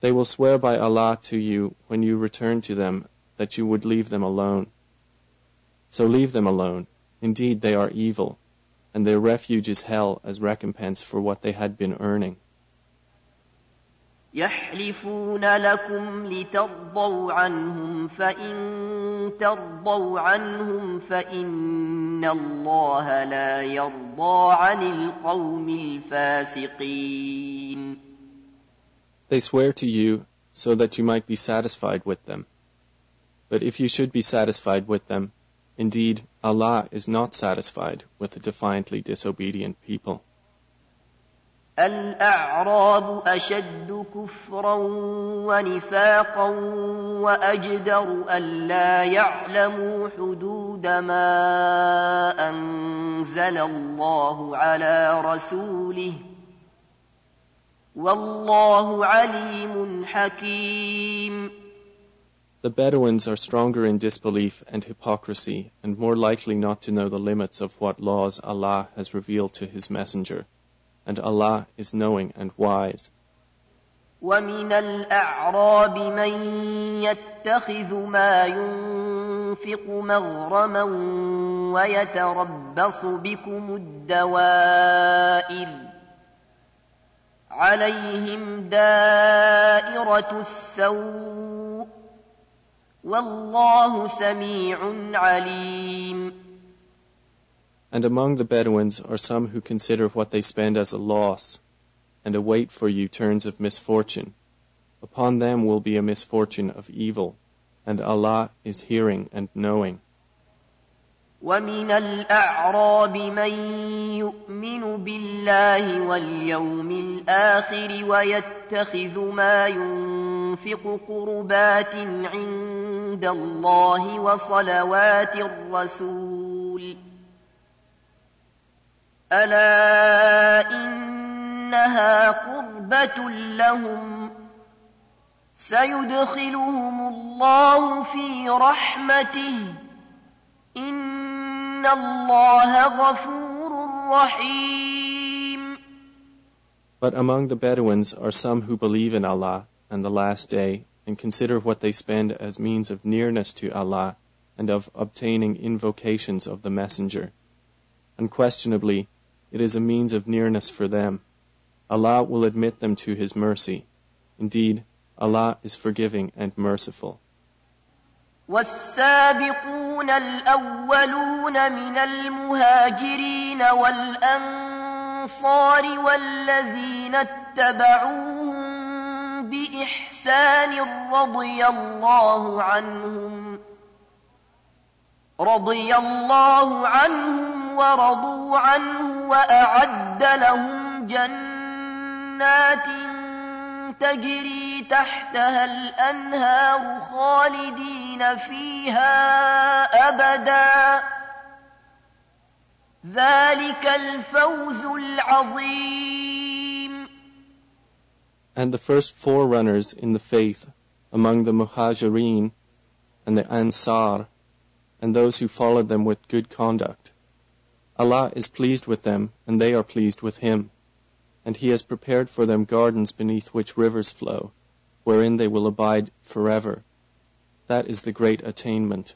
They will swear by Allah to you when you return to them that you would leave them alone. So leave them alone. Indeed, they are evil, and their refuge is hell as recompense for what they had been earning. يحلفون لكم لترضوا عنهم فإن ترضوا عنهم فإن الله لا يرضى عن القوم الفاسقين They swear to you so that you might be satisfied with them. But if you should be satisfied with them, indeed Allah is not satisfied with the defiantly disobedient people. الأعراب أشد كفرا ونفاقا وأجدر ألا يعلموا حدود ما أنزل الله على رسوله والله عليم حكيم The Bedouins are stronger in disbelief and hypocrisy and more likely not to know the limits of what laws Allah has revealed to His Messenger. And Allah is knowing and wise. ومن الأعراب من يتخذ ما ينفق مغرما ويتربص بكم الدوائر عليهم دائرة السوء والله سميع عليم And among the Bedouins are some who consider what they spend as a loss, and await for you turns of misfortune. Upon them will be a misfortune of evil, and Allah is hearing and knowing. ومن الأعراب من يؤمن بالله واليوم الآخر ويتخذ ما ينفق قربات عند الله وصلوات الرسول ألا إنها قربة لهم سيدخلهم الله في رحمته إن الله غفور رحيم But among the Bedouins are some who believe in Allah and the Last Day and consider what they spend as means of nearness to Allah and of obtaining invocations of the Messenger. Unquestionably, it is a means of nearness for them. Allah will admit them to His mercy. Indeed, Allah is forgiving and merciful. والسابقون الأولون من المهاجرين والأنصار والذين اتبعوهم بإحسان رضي الله عنهم رضي الله عنهم ورضوا عنه وأعد لهم جنات تجري تحتها الأنهار خالدين فيها أبدا ذلك الفوز العظيم And the first forerunners in the faith among the Muhajirin and the Ansar and those who followed them with good conduct. Allah is pleased with them, and they are pleased with Him. And He has prepared for them gardens beneath which rivers flow, wherein they will abide forever. That is the great attainment.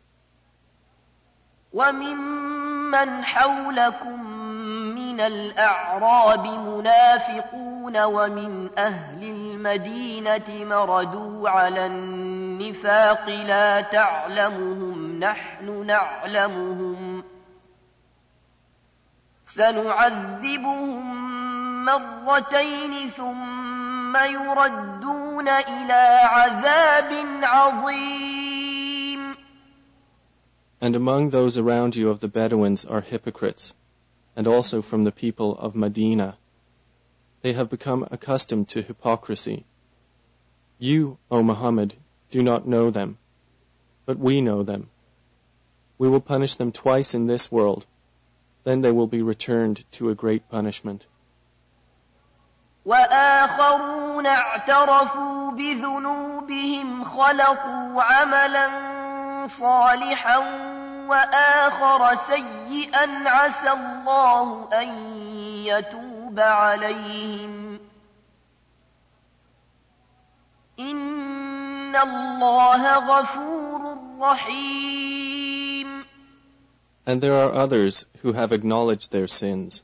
وممن حولكم من الأعراب منافقون ومن أهل المدينة مردوا على النفاق لا تعلمهم نحن نعلمهم سنعذبهم مرتين ثم يردون إلى عذاب عظيم And among those around you of the Bedouins are hypocrites, and also from the people of Medina. They have become accustomed to hypocrisy. You, O Muhammad, do not know them, but we know them. We will punish them twice in this world, then they will be returned to a great punishment. وآخرون اعترفوا بذنوبهم خلقوا عملا صالحا وآخر سيئا عسى الله أن يتوب عليهم إن الله غفور رحيم And there are others who have acknowledged their sins.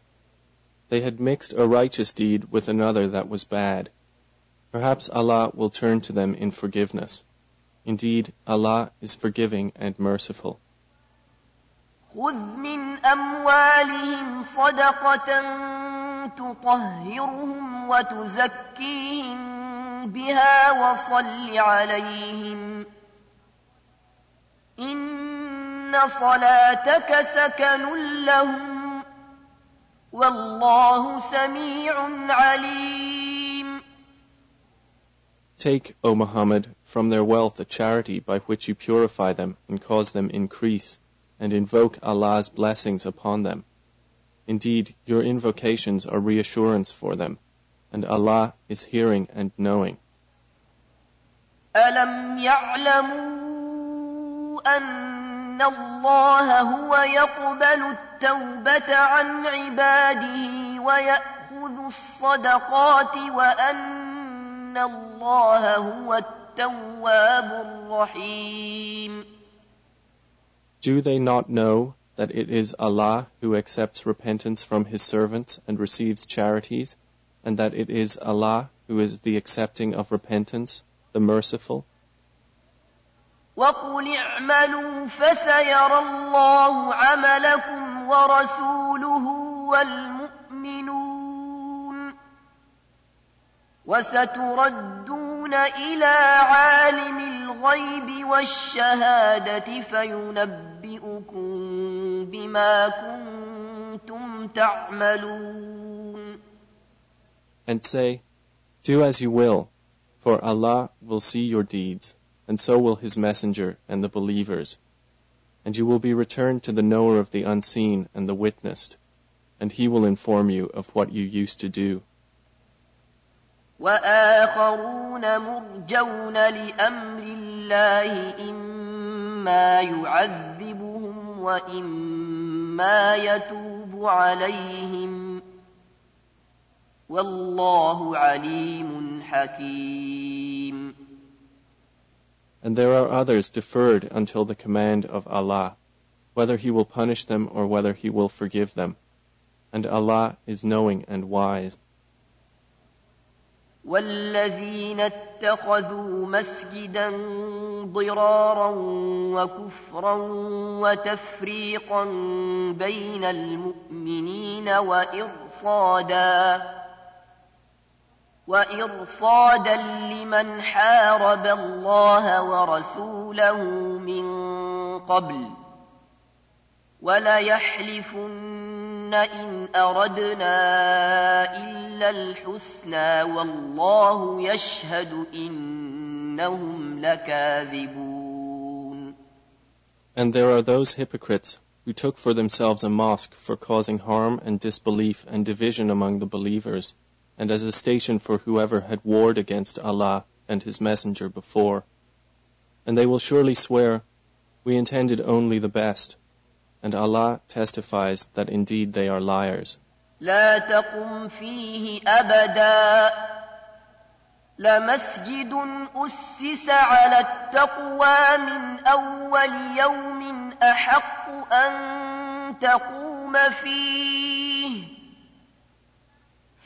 They had mixed a righteous deed with another that was bad. Perhaps Allah will turn to them in forgiveness. Indeed, Allah is forgiving and merciful. خذ من أموالهم صدقة تطهرهم وتزكيهم بها وصل عليهم إن صلاتك سكن لهم والله سميع عليم Take, O Muhammad, from their wealth a charity by which you purify them and cause them increase, and invoke Allah's blessings upon them. Indeed, your invocations are reassurance for them, and Allah is hearing and knowing. ألم يعلموا أن الله هو يقبل التوبة عن عباده ويأخذ الصدقات وأن الله هو التواب الرحيم Do they not know that it is Allah who accepts repentance from His servants and receives charities, and that it is Allah who is the accepting of repentance, the merciful? وقل اعملوا فسيرى الله عملكم ورسوله والمؤمنون وستردون إلى عالم الغيب والشهادة فينبئكم بما كنتم تعملون And say, Do as you will, for Allah will see your deeds, and so will His Messenger and the believers. And you will be returned to the knower of the unseen and the witnessed, and He will inform you of what you used to do. وآخرون مرجون لأمر الله إما يعذبهم وإما يتوب عليهم والله عليم حكيم And there are others deferred until the command of Allah, whether He will punish them or whether He will forgive them. And Allah is knowing and wise. والذين اتخذوا مسجدا ضرارا وكفرا وتفريقا بين المؤمنين وإرصادا وإرصادا لمن حارب الله ورسوله من قبل وليحلفن إن أردنا إلا الحسنى والله يشهد إنهم لكاذبون And there are those hypocrites who took for themselves a mosque for causing harm and disbelief and division among the believers, and as a station for whoever had warred against Allah and His Messenger before. And they will surely swear, We intended only the best, and Allah testifies that indeed they are liars. لا تقم فيه أبدا لمسجد أسس على التقوى من أول يوم أحق أن تقوم فيه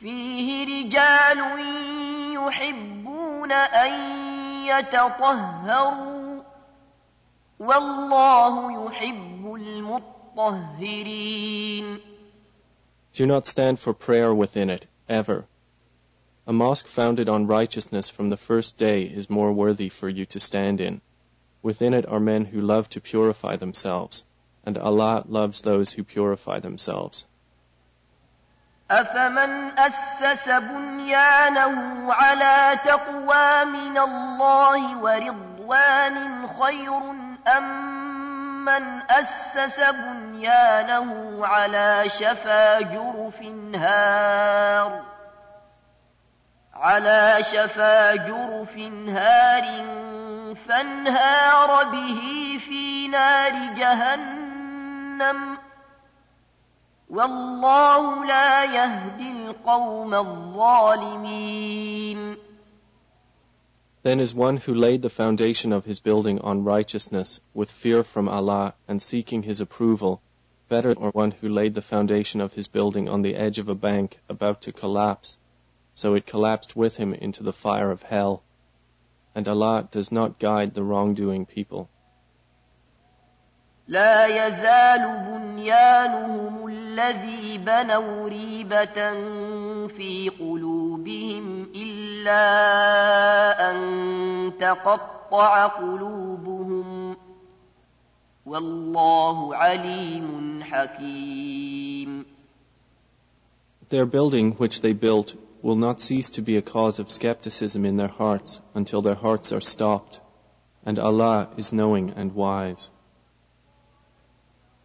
فيه رجال يحبون أن يتطهروا والله يحب المطهرين Do not stand for prayer within it, ever. A mosque founded on righteousness from the first day is more worthy for you to stand in. Within it are men who love to purify themselves, and Allah loves those who purify themselves. أفمن أسس بنيانه على تقوى من الله ورضوان خير أم من أسس بنيانه على شفا جرف هار؟ على شفا جرف هار فانهار به في نار جهنم والله لا يهدي القوم الظالمين Then is one who laid the foundation of his building on righteousness with fear from Allah and seeking his approval better or one who laid the foundation of his building on the edge of a bank about to collapse, so it collapsed with him into the fire of hell. And Allah does not guide the wrongdoing people. لا يزال بنيانهم الذي بنوا ريبة في قلوبهم إلا أن تقطع قلوبهم والله عليم حكيم Their building which they built will not cease to be a cause of skepticism in their hearts until their hearts are stopped, and Allah is knowing and wise.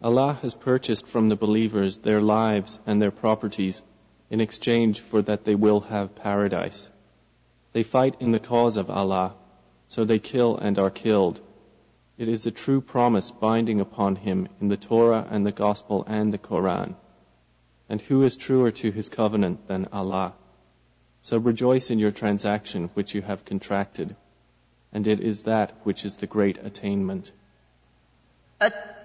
Allah has purchased from the believers their lives and their properties in exchange for that they will have paradise. They fight in the cause of Allah, so they kill and are killed. It is a true promise binding upon him in the Torah and the Gospel and the Quran. And who is truer to his covenant than Allah? So rejoice in your transaction which you have contracted, and it is that which is the great attainment.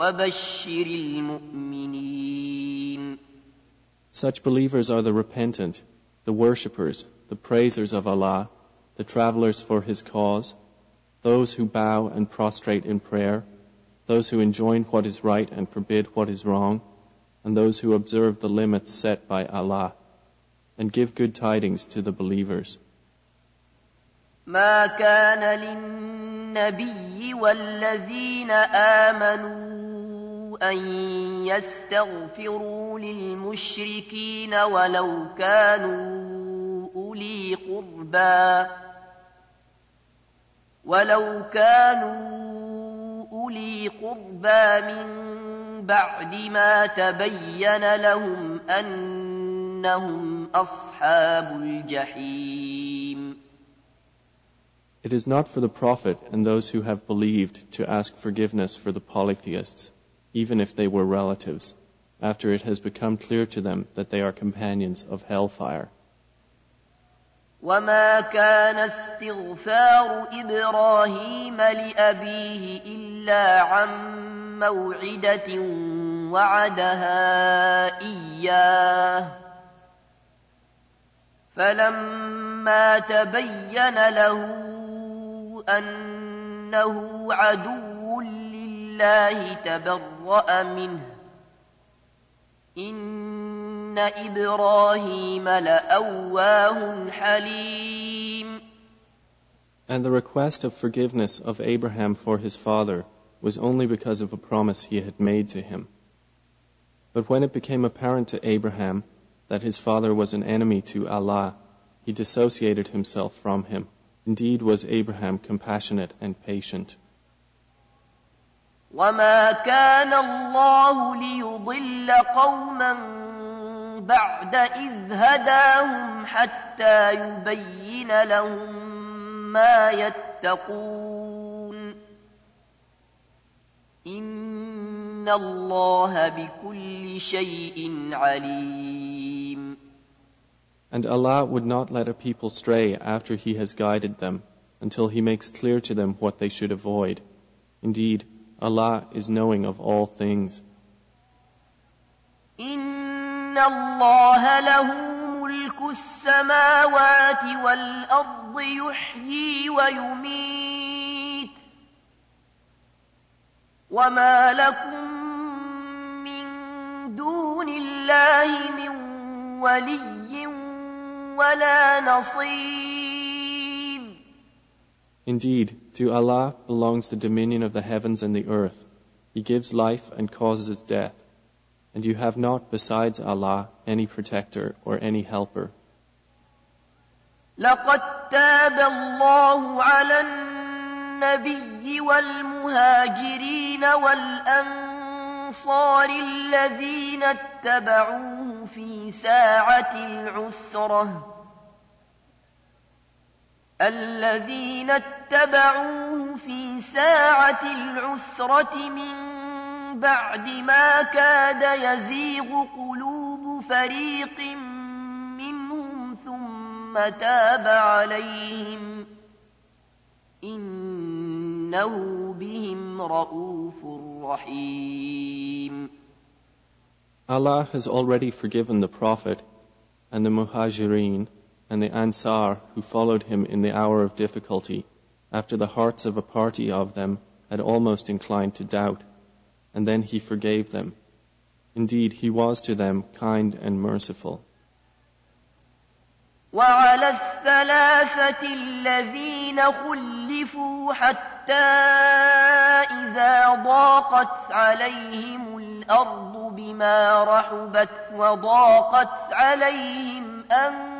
وبشر المؤمنين Such believers are the repentant, the worshippers, the praisers of Allah, the travelers for His cause, those who bow and prostrate in prayer, those who enjoin what is right and forbid what is wrong, and those who observe the limits set by Allah, and give good tidings to the believers. ما كان للنبي والذين آمنوا أن يستغفروا للمشركين ولو كانوا أولي قربى. ولو كانوا أولي قربى من بعد ما تبين لهم أنهم أصحاب الجحيم. It is not for the Prophet and those who have believed to ask forgiveness for the polytheists, even if they were relatives, after it has become clear to them that they are companions of hellfire. وما كان استغفار إبراهيم لأبيه إلا عن موعدة وعدها إياه فلما تبين له أنه عدو لله تبرأ منه إن إبراهيم لأواه حليم And the request of forgiveness of Abraham for his father was only because of a promise he had made to him. But when it became apparent to Abraham that his father was an enemy to Allah, he dissociated himself from him. Indeed was Abraham compassionate and patient. وما كان الله ليضل قوما بعد إذ هداهم حتى يبين لهم ما يتقون إن الله بكل شيء عليم And Allah would not let a people stray after He has guided them until He makes clear to them what they should avoid. Indeed, Allah is knowing of all things. إن الله له ملك السماوات والأرض يحيي ويميت وما لكم من دون الله من ولي ولا نصير Indeed, to Allah belongs the dominion of the heavens and the earth. He gives life and causes death. And you have not besides Allah any protector or any helper. لقد تاب الله على النبي والمهاجرين والأنصار الذين اتبعوه في ساعة العسرة الذين اتبعوه في ساعة العسرة من بعد ما كاد يزيغ قلوب فريق منهم ثم تاب عليهم إنه بهم رؤوف رحيم. Allah has already forgiven the Prophet and the Muhajirin and the Ansar who followed him in the hour of difficulty, after the hearts of a party of them had almost inclined to doubt, and then he forgave them. Indeed, he was to them kind and merciful. وعلى الثلاثة الذين خلفوا حتى إذا ضاقت عليهم الأرض بما رحبت وضاقت عليهم أنفسهم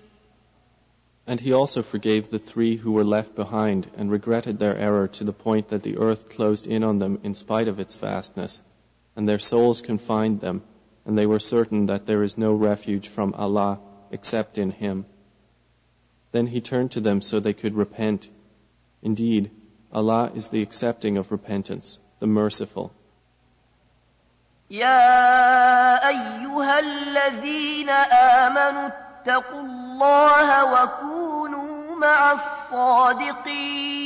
And he also forgave the three who were left behind and regretted their error to the point that the earth closed in on them in spite of its vastness, and their souls confined them, and they were certain that there is no refuge from Allah except in Him. Then he turned to them so they could repent. Indeed, Allah is the accepting of repentance, the merciful. يا أيها الذين آمنوا اتقوا الله وكونوا مع الصادقين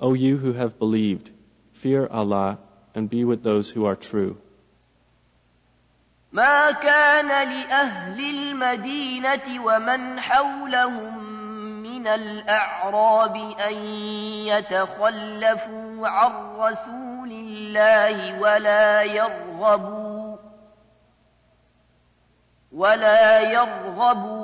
O you who have believed, fear Allah and be with those who are true. ما كان لأهل المدينة ومن حولهم من الأعراب أن يتخلفوا عن رسول الله ولا يرغبوا ولا يرغبوا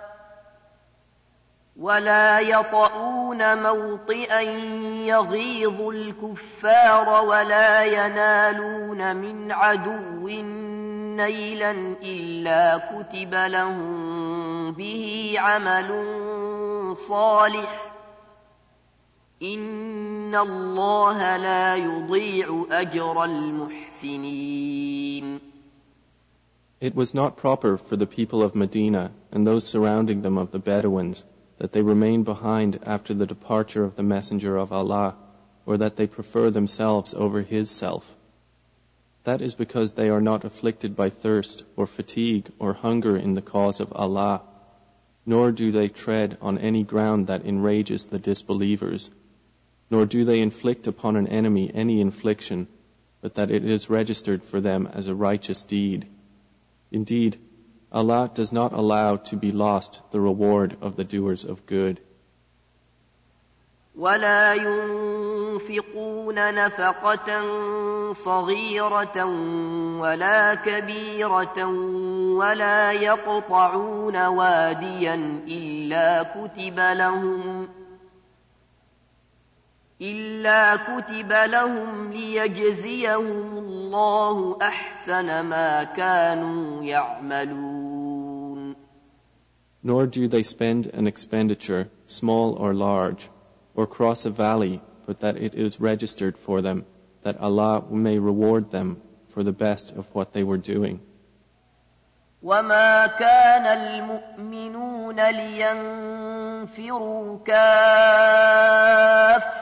ولا يطؤون موطئا يغيظ الكفار ولا ينالون من عدو نيلا إلا كتب لهم به عمل صالح إن الله لا يضيع أجر المحسنين. It was not proper for the people of Medina and those surrounding them of the Bedouins that they remain behind after the departure of the Messenger of Allah, or that they prefer themselves over his self. That is because they are not afflicted by thirst or fatigue or hunger in the cause of Allah, nor do they tread on any ground that enrages the disbelievers, nor do they inflict upon an enemy any infliction, but that it is registered for them as a righteous deed. Indeed, Allah does not allow to be lost the reward of the doers of good. ولا ينفقون نفقة صغيرة ولا كبيرة ولا يقطعون واديا إلا كتب لهم إلا كتب لهم ليجزيهم الله أحسن ما كانوا يعملون Nor do they spend an expenditure, small or large, or cross a valley, but that it is registered for them, that Allah may reward them for the best of what they were doing. وما كان المؤمنون لينفروا كافة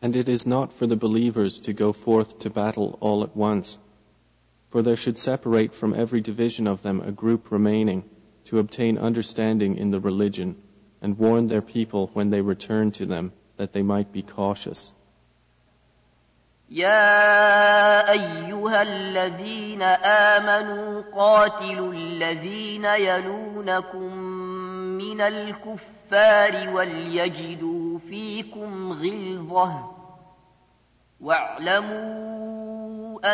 And it is not for the believers to go forth to battle all at once, for there should separate from every division of them a group remaining to obtain understanding in the religion and warn their people when they return to them that they might be cautious. يا أيها الذين آمنوا قاتلوا الذين يلونكم من الكفار وليجدوا فيكم غلظة واعلموا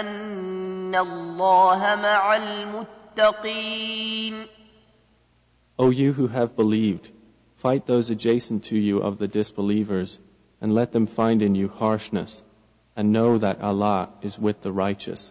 أن الله مع المتقين O you who have believed, fight those adjacent to you of the disbelievers, and let them find in you harshness, and know that Allah is with the righteous.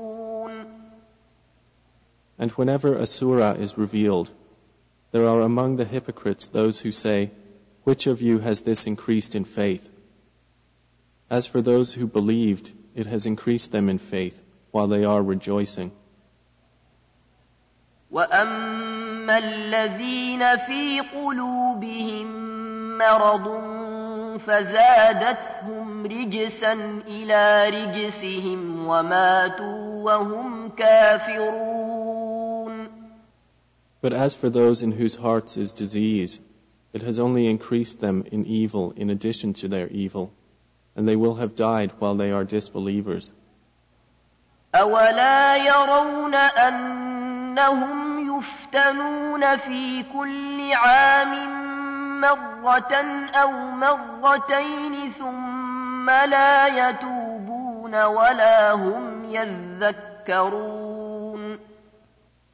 And whenever a surah is revealed, there are among the hypocrites those who say, Which of you has this increased in faith? As for those who believed, it has increased them in faith, while they are rejoicing. وأما الذين في قلوبهم مرض فزادتهم رجسا إلى رجسهم وماتوا وهم كافرون But as for those in whose hearts is disease, it has only increased them in evil in addition to their evil, and they will have died while they are disbelievers. أولا يرون أنهم يفتنون في كل عام مرة أو مرتين ثم لا يتوبون ولا هم يذكرون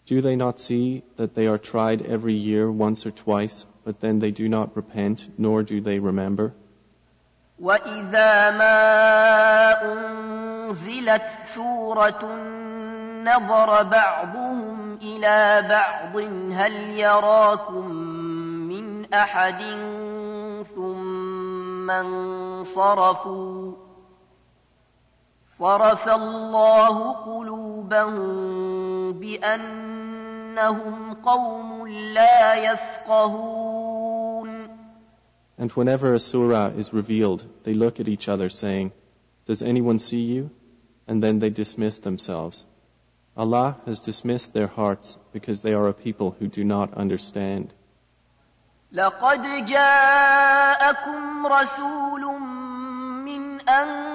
Do they not see that they are tried every year once or twice, but then they do not repent, nor do they remember? وإذا ما أنزلت سورة نظر بعضهم إلى بعض هل يراكم من أحد ثم انصرفوا صرف الله قلوبهم بأنهم قوم لا يفقهون And whenever a surah is revealed, they look at each other saying, Does anyone see you? And then they dismiss themselves. Allah has dismissed their hearts because they are a people who do not understand. لقد جاءكم رسول من أنفسكم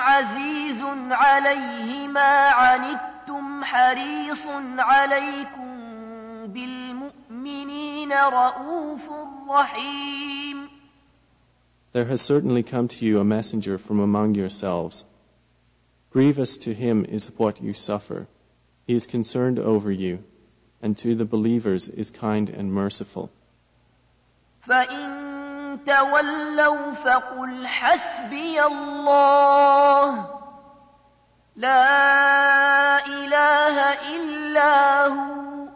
عزيز عليه ما عنتم حريص عليكم بالمؤمنين رؤوف رحيم There has certainly come to you a messenger from among yourselves. Grievous to him is what you suffer. He is concerned over you, and to the believers is kind and merciful. فإن تولوا فقل حسبي الله لا إله إلا هو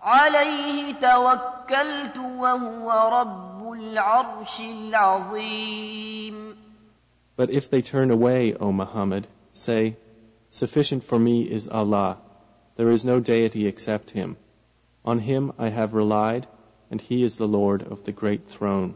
عليه توكلت وهو رب العرش العظيم But if they turn away, O Muhammad, say, Sufficient for me is Allah. There is no deity except Him. On Him I have relied, and He is the Lord of the great throne.